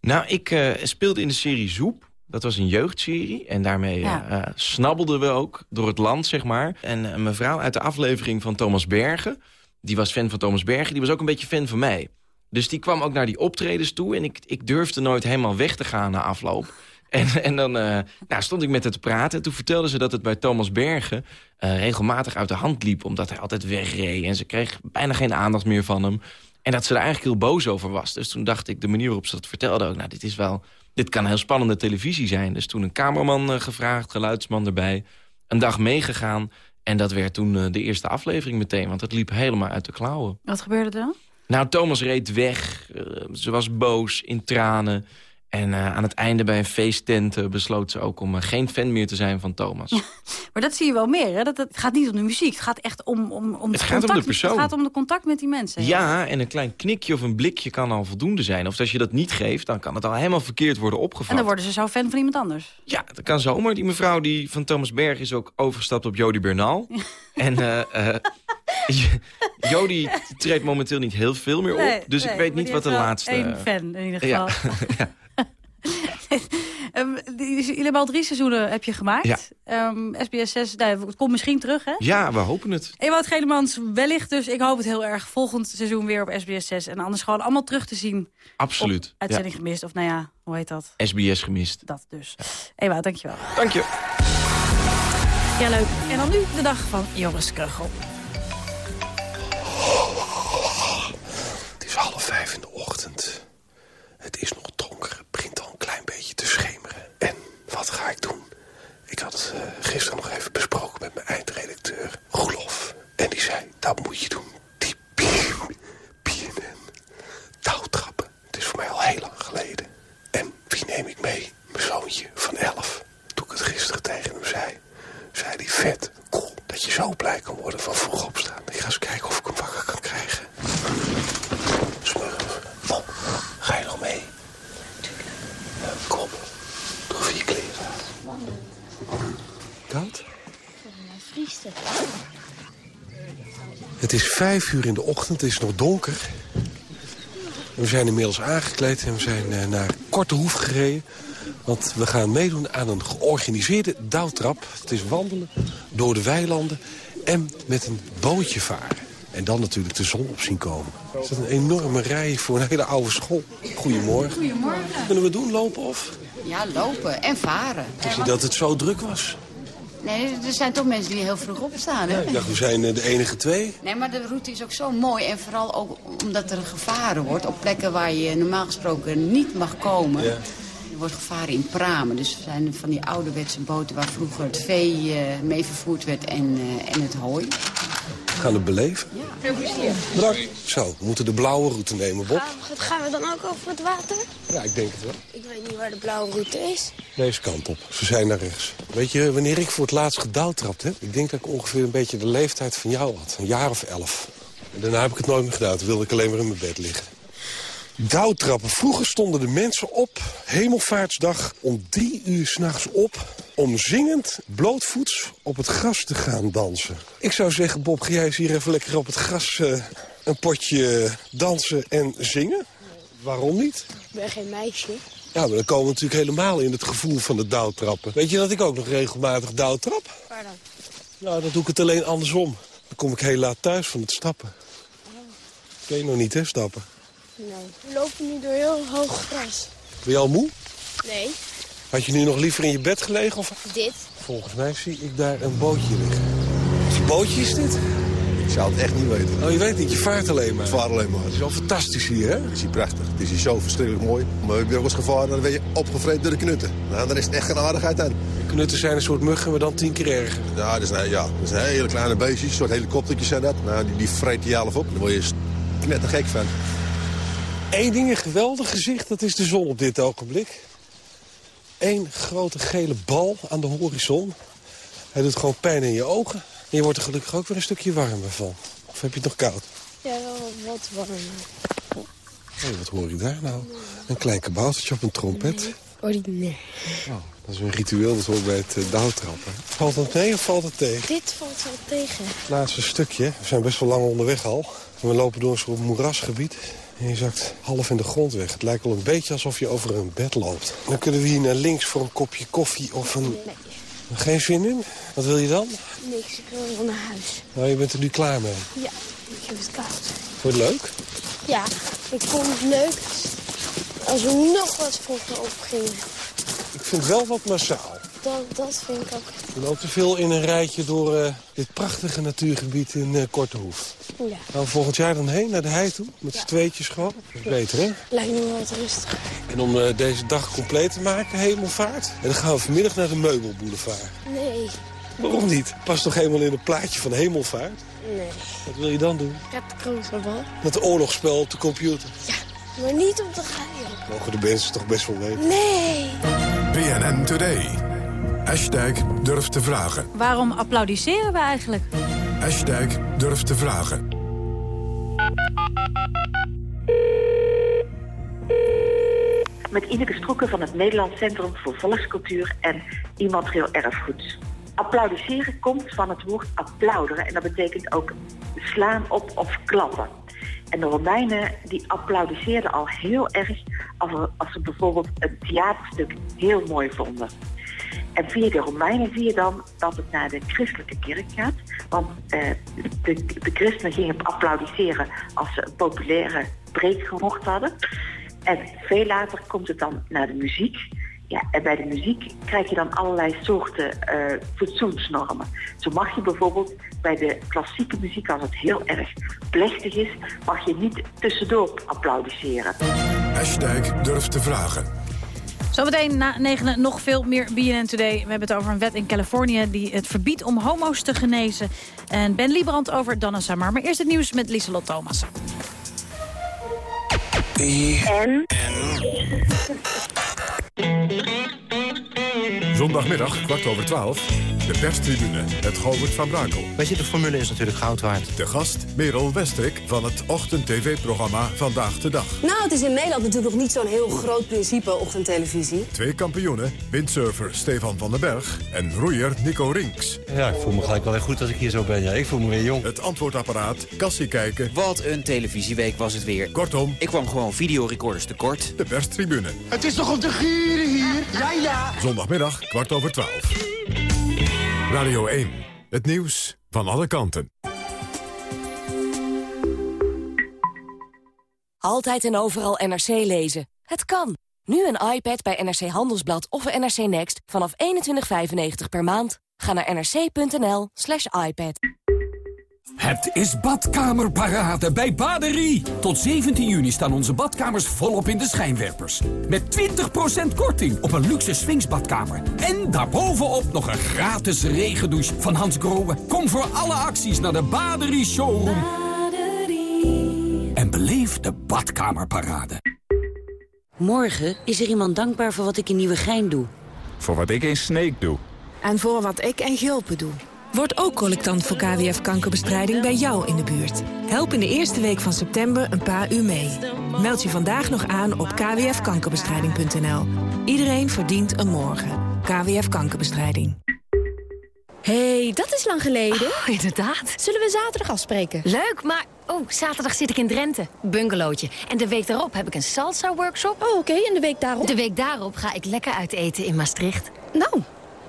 S19: Nou, ik eh, speelde in de serie Zoep. Dat was een jeugdserie. En daarmee
S16: Ja.
S19: eh, eh, snabbelden we ook door het land, zeg maar. En eh, een mevrouw uit de aflevering van Thomas Bergen... die was fan van Thomas Bergen, die was ook een beetje fan van mij. Dus die kwam ook naar die optredens toe. En ik, ik durfde nooit helemaal weg te gaan na afloop. En, en dan nou, stond ik met haar te praten. En toen vertelde ze dat het bij Thomas Bergen regelmatig uit de hand liep. Omdat hij altijd wegreed. En ze kreeg bijna geen aandacht meer van hem. En dat ze er eigenlijk heel boos over was. Dus toen dacht ik, de manier waarop ze dat vertelde ook... nou, dit is wel, dit kan heel spannende televisie zijn. Dus toen een cameraman eh, gevraagd, geluidsman erbij. Een dag meegegaan. En dat werd toen eh, de eerste aflevering meteen. Want het liep helemaal uit de klauwen.
S16: Wat gebeurde er dan?
S19: Nou, Thomas reed weg. Eh, ze was boos, in tranen. En eh, aan het einde bij een feesttent eh, besloot ze ook om eh, geen fan meer te zijn van Thomas.
S16: Maar dat zie je wel meer, hè? Dat, het gaat niet om de muziek. Het gaat echt om, om, om
S19: Het gaat
S16: contact.
S19: om de persoon.
S16: Het gaat om de contact met die mensen.
S19: Ja, en een klein knikje of een blikje kan al voldoende zijn. Of als je dat niet geeft, dan kan het al helemaal verkeerd worden opgevat.
S16: En dan worden ze zo fan van iemand anders.
S19: Ja, dat kan zomaar. Die mevrouw die van Thomas Berg is ook overgestapt op Jody Bernal. En Jody treedt momenteel niet heel veel meer op.
S16: Nee,
S19: dus
S16: nee,
S19: ik weet niet wat de laatste...
S16: één fan in ieder
S19: Ja.
S16: geval. Ehm, die- jullie hebben al drie seizoenen heb je gemaakt.
S19: Ja.
S16: Ehm, SBS 6, nou, het komt misschien terug, hè?
S19: ja, we hopen het.
S16: Ewout Gelemans, wellicht dus. Ik hoop het heel erg. Volgend seizoen weer op SBS 6. En anders gewoon allemaal terug te zien.
S19: Absoluut.
S16: Op uitzending gemist. Of nou ja, hoe heet dat?
S19: Ja. SBS gemist.
S16: Dat dus. Ewout, dankjewel.
S19: Dank je.
S16: Ja, leuk. En dan nu de dag van Joris Kreugel.
S17: Het is half vijf in de ochtend. Het is nog donker. Het begint al een klein beetje te schemeren. En wat ga ik doen? Ik had het eh, gisteren nog even besproken met mijn eindredacteur Roelof. En die zei, dat moet je doen. Die P- PNN. Touwtrappen. Het is voor mij al heel lang geleden. En wie neem ik mee? Mijn zoontje van elf. Toen ik het gisteren tegen hem zei, zei hij vet. Cool, dat je zo blij kan worden van vroeg opstaan. Ik ga eens kijken of ik hem wakker kan krijgen. Smurf. Oh, ga je nog mee? Ja, kom op. Doe even je kleren aan. Dat?
S11: vriest het.
S17: Het is vijf uur in de ochtend, het is nog donker. We zijn inmiddels aangekleed en we zijn eh, naar Korte Hoef gereden. Want we gaan meedoen aan een georganiseerde douwtrap. Het is wandelen door de weilanden en met een bootje varen. En dan natuurlijk de zon op zien komen. Het is een enorme rij voor een hele oude school. Goedemorgen.
S28: Goedemorgen.
S17: Kunnen we doen, lopen of?
S28: Ja, lopen en varen.
S17: Ik niet dat het zo druk was.
S28: Nee, er zijn toch mensen die heel vroeg opstaan, hè?
S17: Ik dacht, we zijn eh, de enige twee.
S28: Nee, maar de route is ook zo mooi. En vooral ook omdat er gevaren wordt op plekken waar je normaal gesproken niet mag komen.
S17: Ja.
S28: Er wordt gevaren in pramen. Dus er zijn van die ouderwetse boten waar vroeger het vee eh, mee vervoerd werd en, eh, en het hooi.
S17: We gaan het beleven.
S28: Veel plezier.
S17: Bedankt. Zo, we moeten de blauwe route nemen, Bob.
S29: Gaan, gaan we dan ook over het water?
S17: Ja, ik denk het wel.
S29: Ik weet niet waar de blauwe route is.
S17: Deze kant op. Ze zijn naar rechts. Weet je, wanneer ik voor het laatst gedouwtrapt heb? Ik denk dat ik ongeveer een beetje de leeftijd van jou had. Een jaar of elf. En daarna heb ik het nooit meer gedaan. Toen wilde ik alleen maar in mijn bed liggen. Douwtrappen. Vroeger stonden de mensen op hemelvaartsdag om drie uur s'nachts op... om zingend, blootvoets op het gras te gaan dansen. Ik zou zeggen, Bob, ga jij eens hier even lekker op het gras... eh, een potje dansen en zingen? Waarom niet?
S29: Ik ben geen meisje.
S17: Ja, maar dan komen we natuurlijk helemaal in het gevoel van de douwtrappen. Weet je dat ik ook nog regelmatig douwtrap?
S29: Waar dan?
S17: Nou, dan doe ik het alleen andersom. Dan kom ik heel laat thuis van het stappen. Ken je nog niet, hè, stappen?
S29: Nee. We lopen nu door heel hoog gras.
S17: Ben je al moe?
S29: Nee.
S17: Had je nu nog liever in je bed gelegen? Of...
S29: Dit?
S17: Volgens mij zie ik daar een bootje liggen. Wat bootje is dit?
S30: Ik zou het echt niet weten.
S17: Oh, je weet niet, je vaart alleen maar.
S30: Ik vaar alleen maar.
S17: Het is wel fantastisch hier, hè?
S30: Het is hier prachtig. Het is hier zo verschrikkelijk mooi. Maar heb je ook eens gevaren, dan ben je opgevreten door de knutten. Nou, dan is het echt geen aardigheid aan.
S17: De knutten zijn een soort muggen, maar dan tien keer erger.
S30: Ja, dat zijn, ja, dat zijn hele kleine beestjes, een soort helikoptertjes zijn dat. Nou, die, die vreet je half op. Daar word je net gek van.
S17: Eén ding, een geweldig gezicht, dat is de zon op dit ogenblik. Eén grote gele bal aan de horizon. Hij doet gewoon pijn in je ogen. En je wordt er gelukkig ook weer een stukje warmer van. Of heb je het nog koud?
S29: Ja, wel wat warmer.
S17: Hé, wat hoor ik daar nou? Een klein kaboutertje op een trompet.
S29: Ordinair.
S17: Oh, dat is een ritueel, dat hoort bij het uh, douwtrappen. Valt het mee of valt het tegen?
S29: Dit valt wel tegen.
S17: Het laatste stukje. We zijn best wel lang onderweg al. We lopen door een soort moerasgebied. En je zakt half in de grond weg. Het lijkt wel een beetje alsof je over een bed loopt. Dan kunnen we hier naar links voor een kopje koffie of een... Geen zin in? Wat wil je dan?
S29: niks. Ik wil wel naar huis.
S17: Nou, je bent er nu klaar mee.
S29: Ja, ik heb het koud.
S17: Vond je het leuk?
S29: Ja, ik vond het leuk als we nog wat vroeger opgingen.
S17: Ik vind wel wat massaal.
S29: Dat, dat vind ik ook.
S17: We lopen te veel in een rijtje door eh, dit prachtige natuurgebied in uh, Kortehoef.
S29: Ja,
S17: Gaan we volgend jaar dan heen, naar de hei toe? Met z'n tweetjes gewoon? Dat is beter, hè?
S29: lijkt me wel wat rustiger.
S17: En om eh, deze dag compleet te maken, hemelvaart. En dan gaan we vanmiddag naar de Meubelboulevard.
S29: Nee,
S17: Waarom niet? Past toch helemaal in het plaatje van hemelvaart?
S29: nee.
S17: Wat wil je dan doen?
S29: Red Cruiserbal.
S17: Met het oorlogsspel op de computer.
S29: Maar niet op de radio.
S17: Mogen de mensen toch best wel weten.
S29: Nee.
S7: BNN Today. Hashtag durf te vragen.
S16: Waarom applaudisseren we eigenlijk?
S7: Hashtag durf te vragen.
S31: met Ineke Stroeken van het Nederlands Centrum voor Volkscultuur en Immaterieel Erfgoed. Applaudisseren komt van het woord applauderen en dat betekent ook slaan op of klappen. En de Romeinen die applaudisseerden al heel erg als, er- als ze bijvoorbeeld een theaterstuk heel mooi vonden. En via de Romeinen zie je dan dat het naar de christelijke kerk gaat. Want eh, de, de christenen gingen applaudisseren als ze een populaire preek gehoord hadden. En veel later komt het dan naar de muziek. Ja, en bij de muziek krijg je dan allerlei soorten eh fatsoensnormen. Zo mag je bijvoorbeeld bij de klassieke muziek, als het heel erg plechtig is, mag je niet tussendoor applaudisseren.
S7: Durf te vragen.
S16: Zometeen na negenen nog veel meer BNN Today. We hebben het over een wet in Californië die het verbiedt om homo's te genezen. En Ben Liebrand over Donna Summer. Maar eerst het nieuws met Lieselot Thomas.
S24: En?
S7: Zondagmiddag, kwart over twaalf. De perstribune met Govert van Brakel.
S32: Wij zitten Formule is natuurlijk goud waard.
S7: De gast Merel Westrik van het ochtend-tv-programma Vandaag de Dag.
S33: Nou, het is in Nederland natuurlijk nog niet zo'n heel groot principe ochtendtelevisie.
S7: Twee kampioenen, windsurfer Stefan van den Berg en roeier Nico Rinks.
S30: Ja, ik voel me gelijk wel echt goed als ik hier zo ben. Ja, ik voel me weer jong.
S7: Het antwoordapparaat, kassie kijken.
S34: Wat een televisieweek was het weer.
S7: Kortom,
S34: ik kwam gewoon videorecorders tekort.
S7: De perstribune.
S21: Het is toch om te gieren? Ja, ja.
S7: Zondagmiddag, kwart over twaalf. Radio 1. Het nieuws van alle kanten.
S24: Altijd en overal NRC lezen. Het kan. Nu een iPad bij NRC Handelsblad of NRC Next vanaf 21,95 per maand. Ga naar nrc.nl slash iPad.
S2: Het is badkamerparade bij Baderie. Tot 17 juni staan onze badkamers volop in de schijnwerpers. Met 20% korting op een luxe swingsbadkamer. En daarbovenop nog een gratis regendouche van Hans Grohe. Kom voor alle acties naar de Baderie Showroom. En beleef de badkamerparade.
S31: Morgen is er iemand dankbaar voor wat ik in Nieuwegein doe.
S35: Voor wat ik in Sneek doe.
S36: En voor wat ik in Gulpen doe. Word ook collectant voor KWF-kankerbestrijding bij jou in de buurt. Help in de eerste week van september een paar uur mee. Meld je vandaag nog aan op kwfkankerbestrijding.nl. Iedereen verdient een morgen. KWF Kankerbestrijding.
S29: hey, dat is lang geleden.
S31: Oh, inderdaad.
S29: Zullen we zaterdag afspreken?
S31: Leuk, maar... Oh, zaterdag zit ik in Drenthe. Bungalowtje. En de week daarop heb ik een salsa-workshop.
S29: Oh, oké. En de week daarop?
S31: De week daarop ga ik lekker uit eten in Maastricht.
S29: Nou,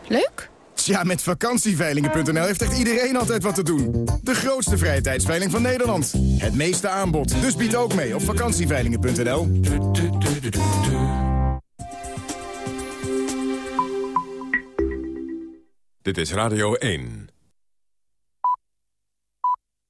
S29: leuk.
S37: Tja, met vakantieveilingen.nl heeft echt iedereen altijd wat te doen. De grootste vrije tijdsveiling van Nederland. Het meeste aanbod. Dus bied ook mee op vakantieveilingen.nl.
S7: Dit is Radio 1.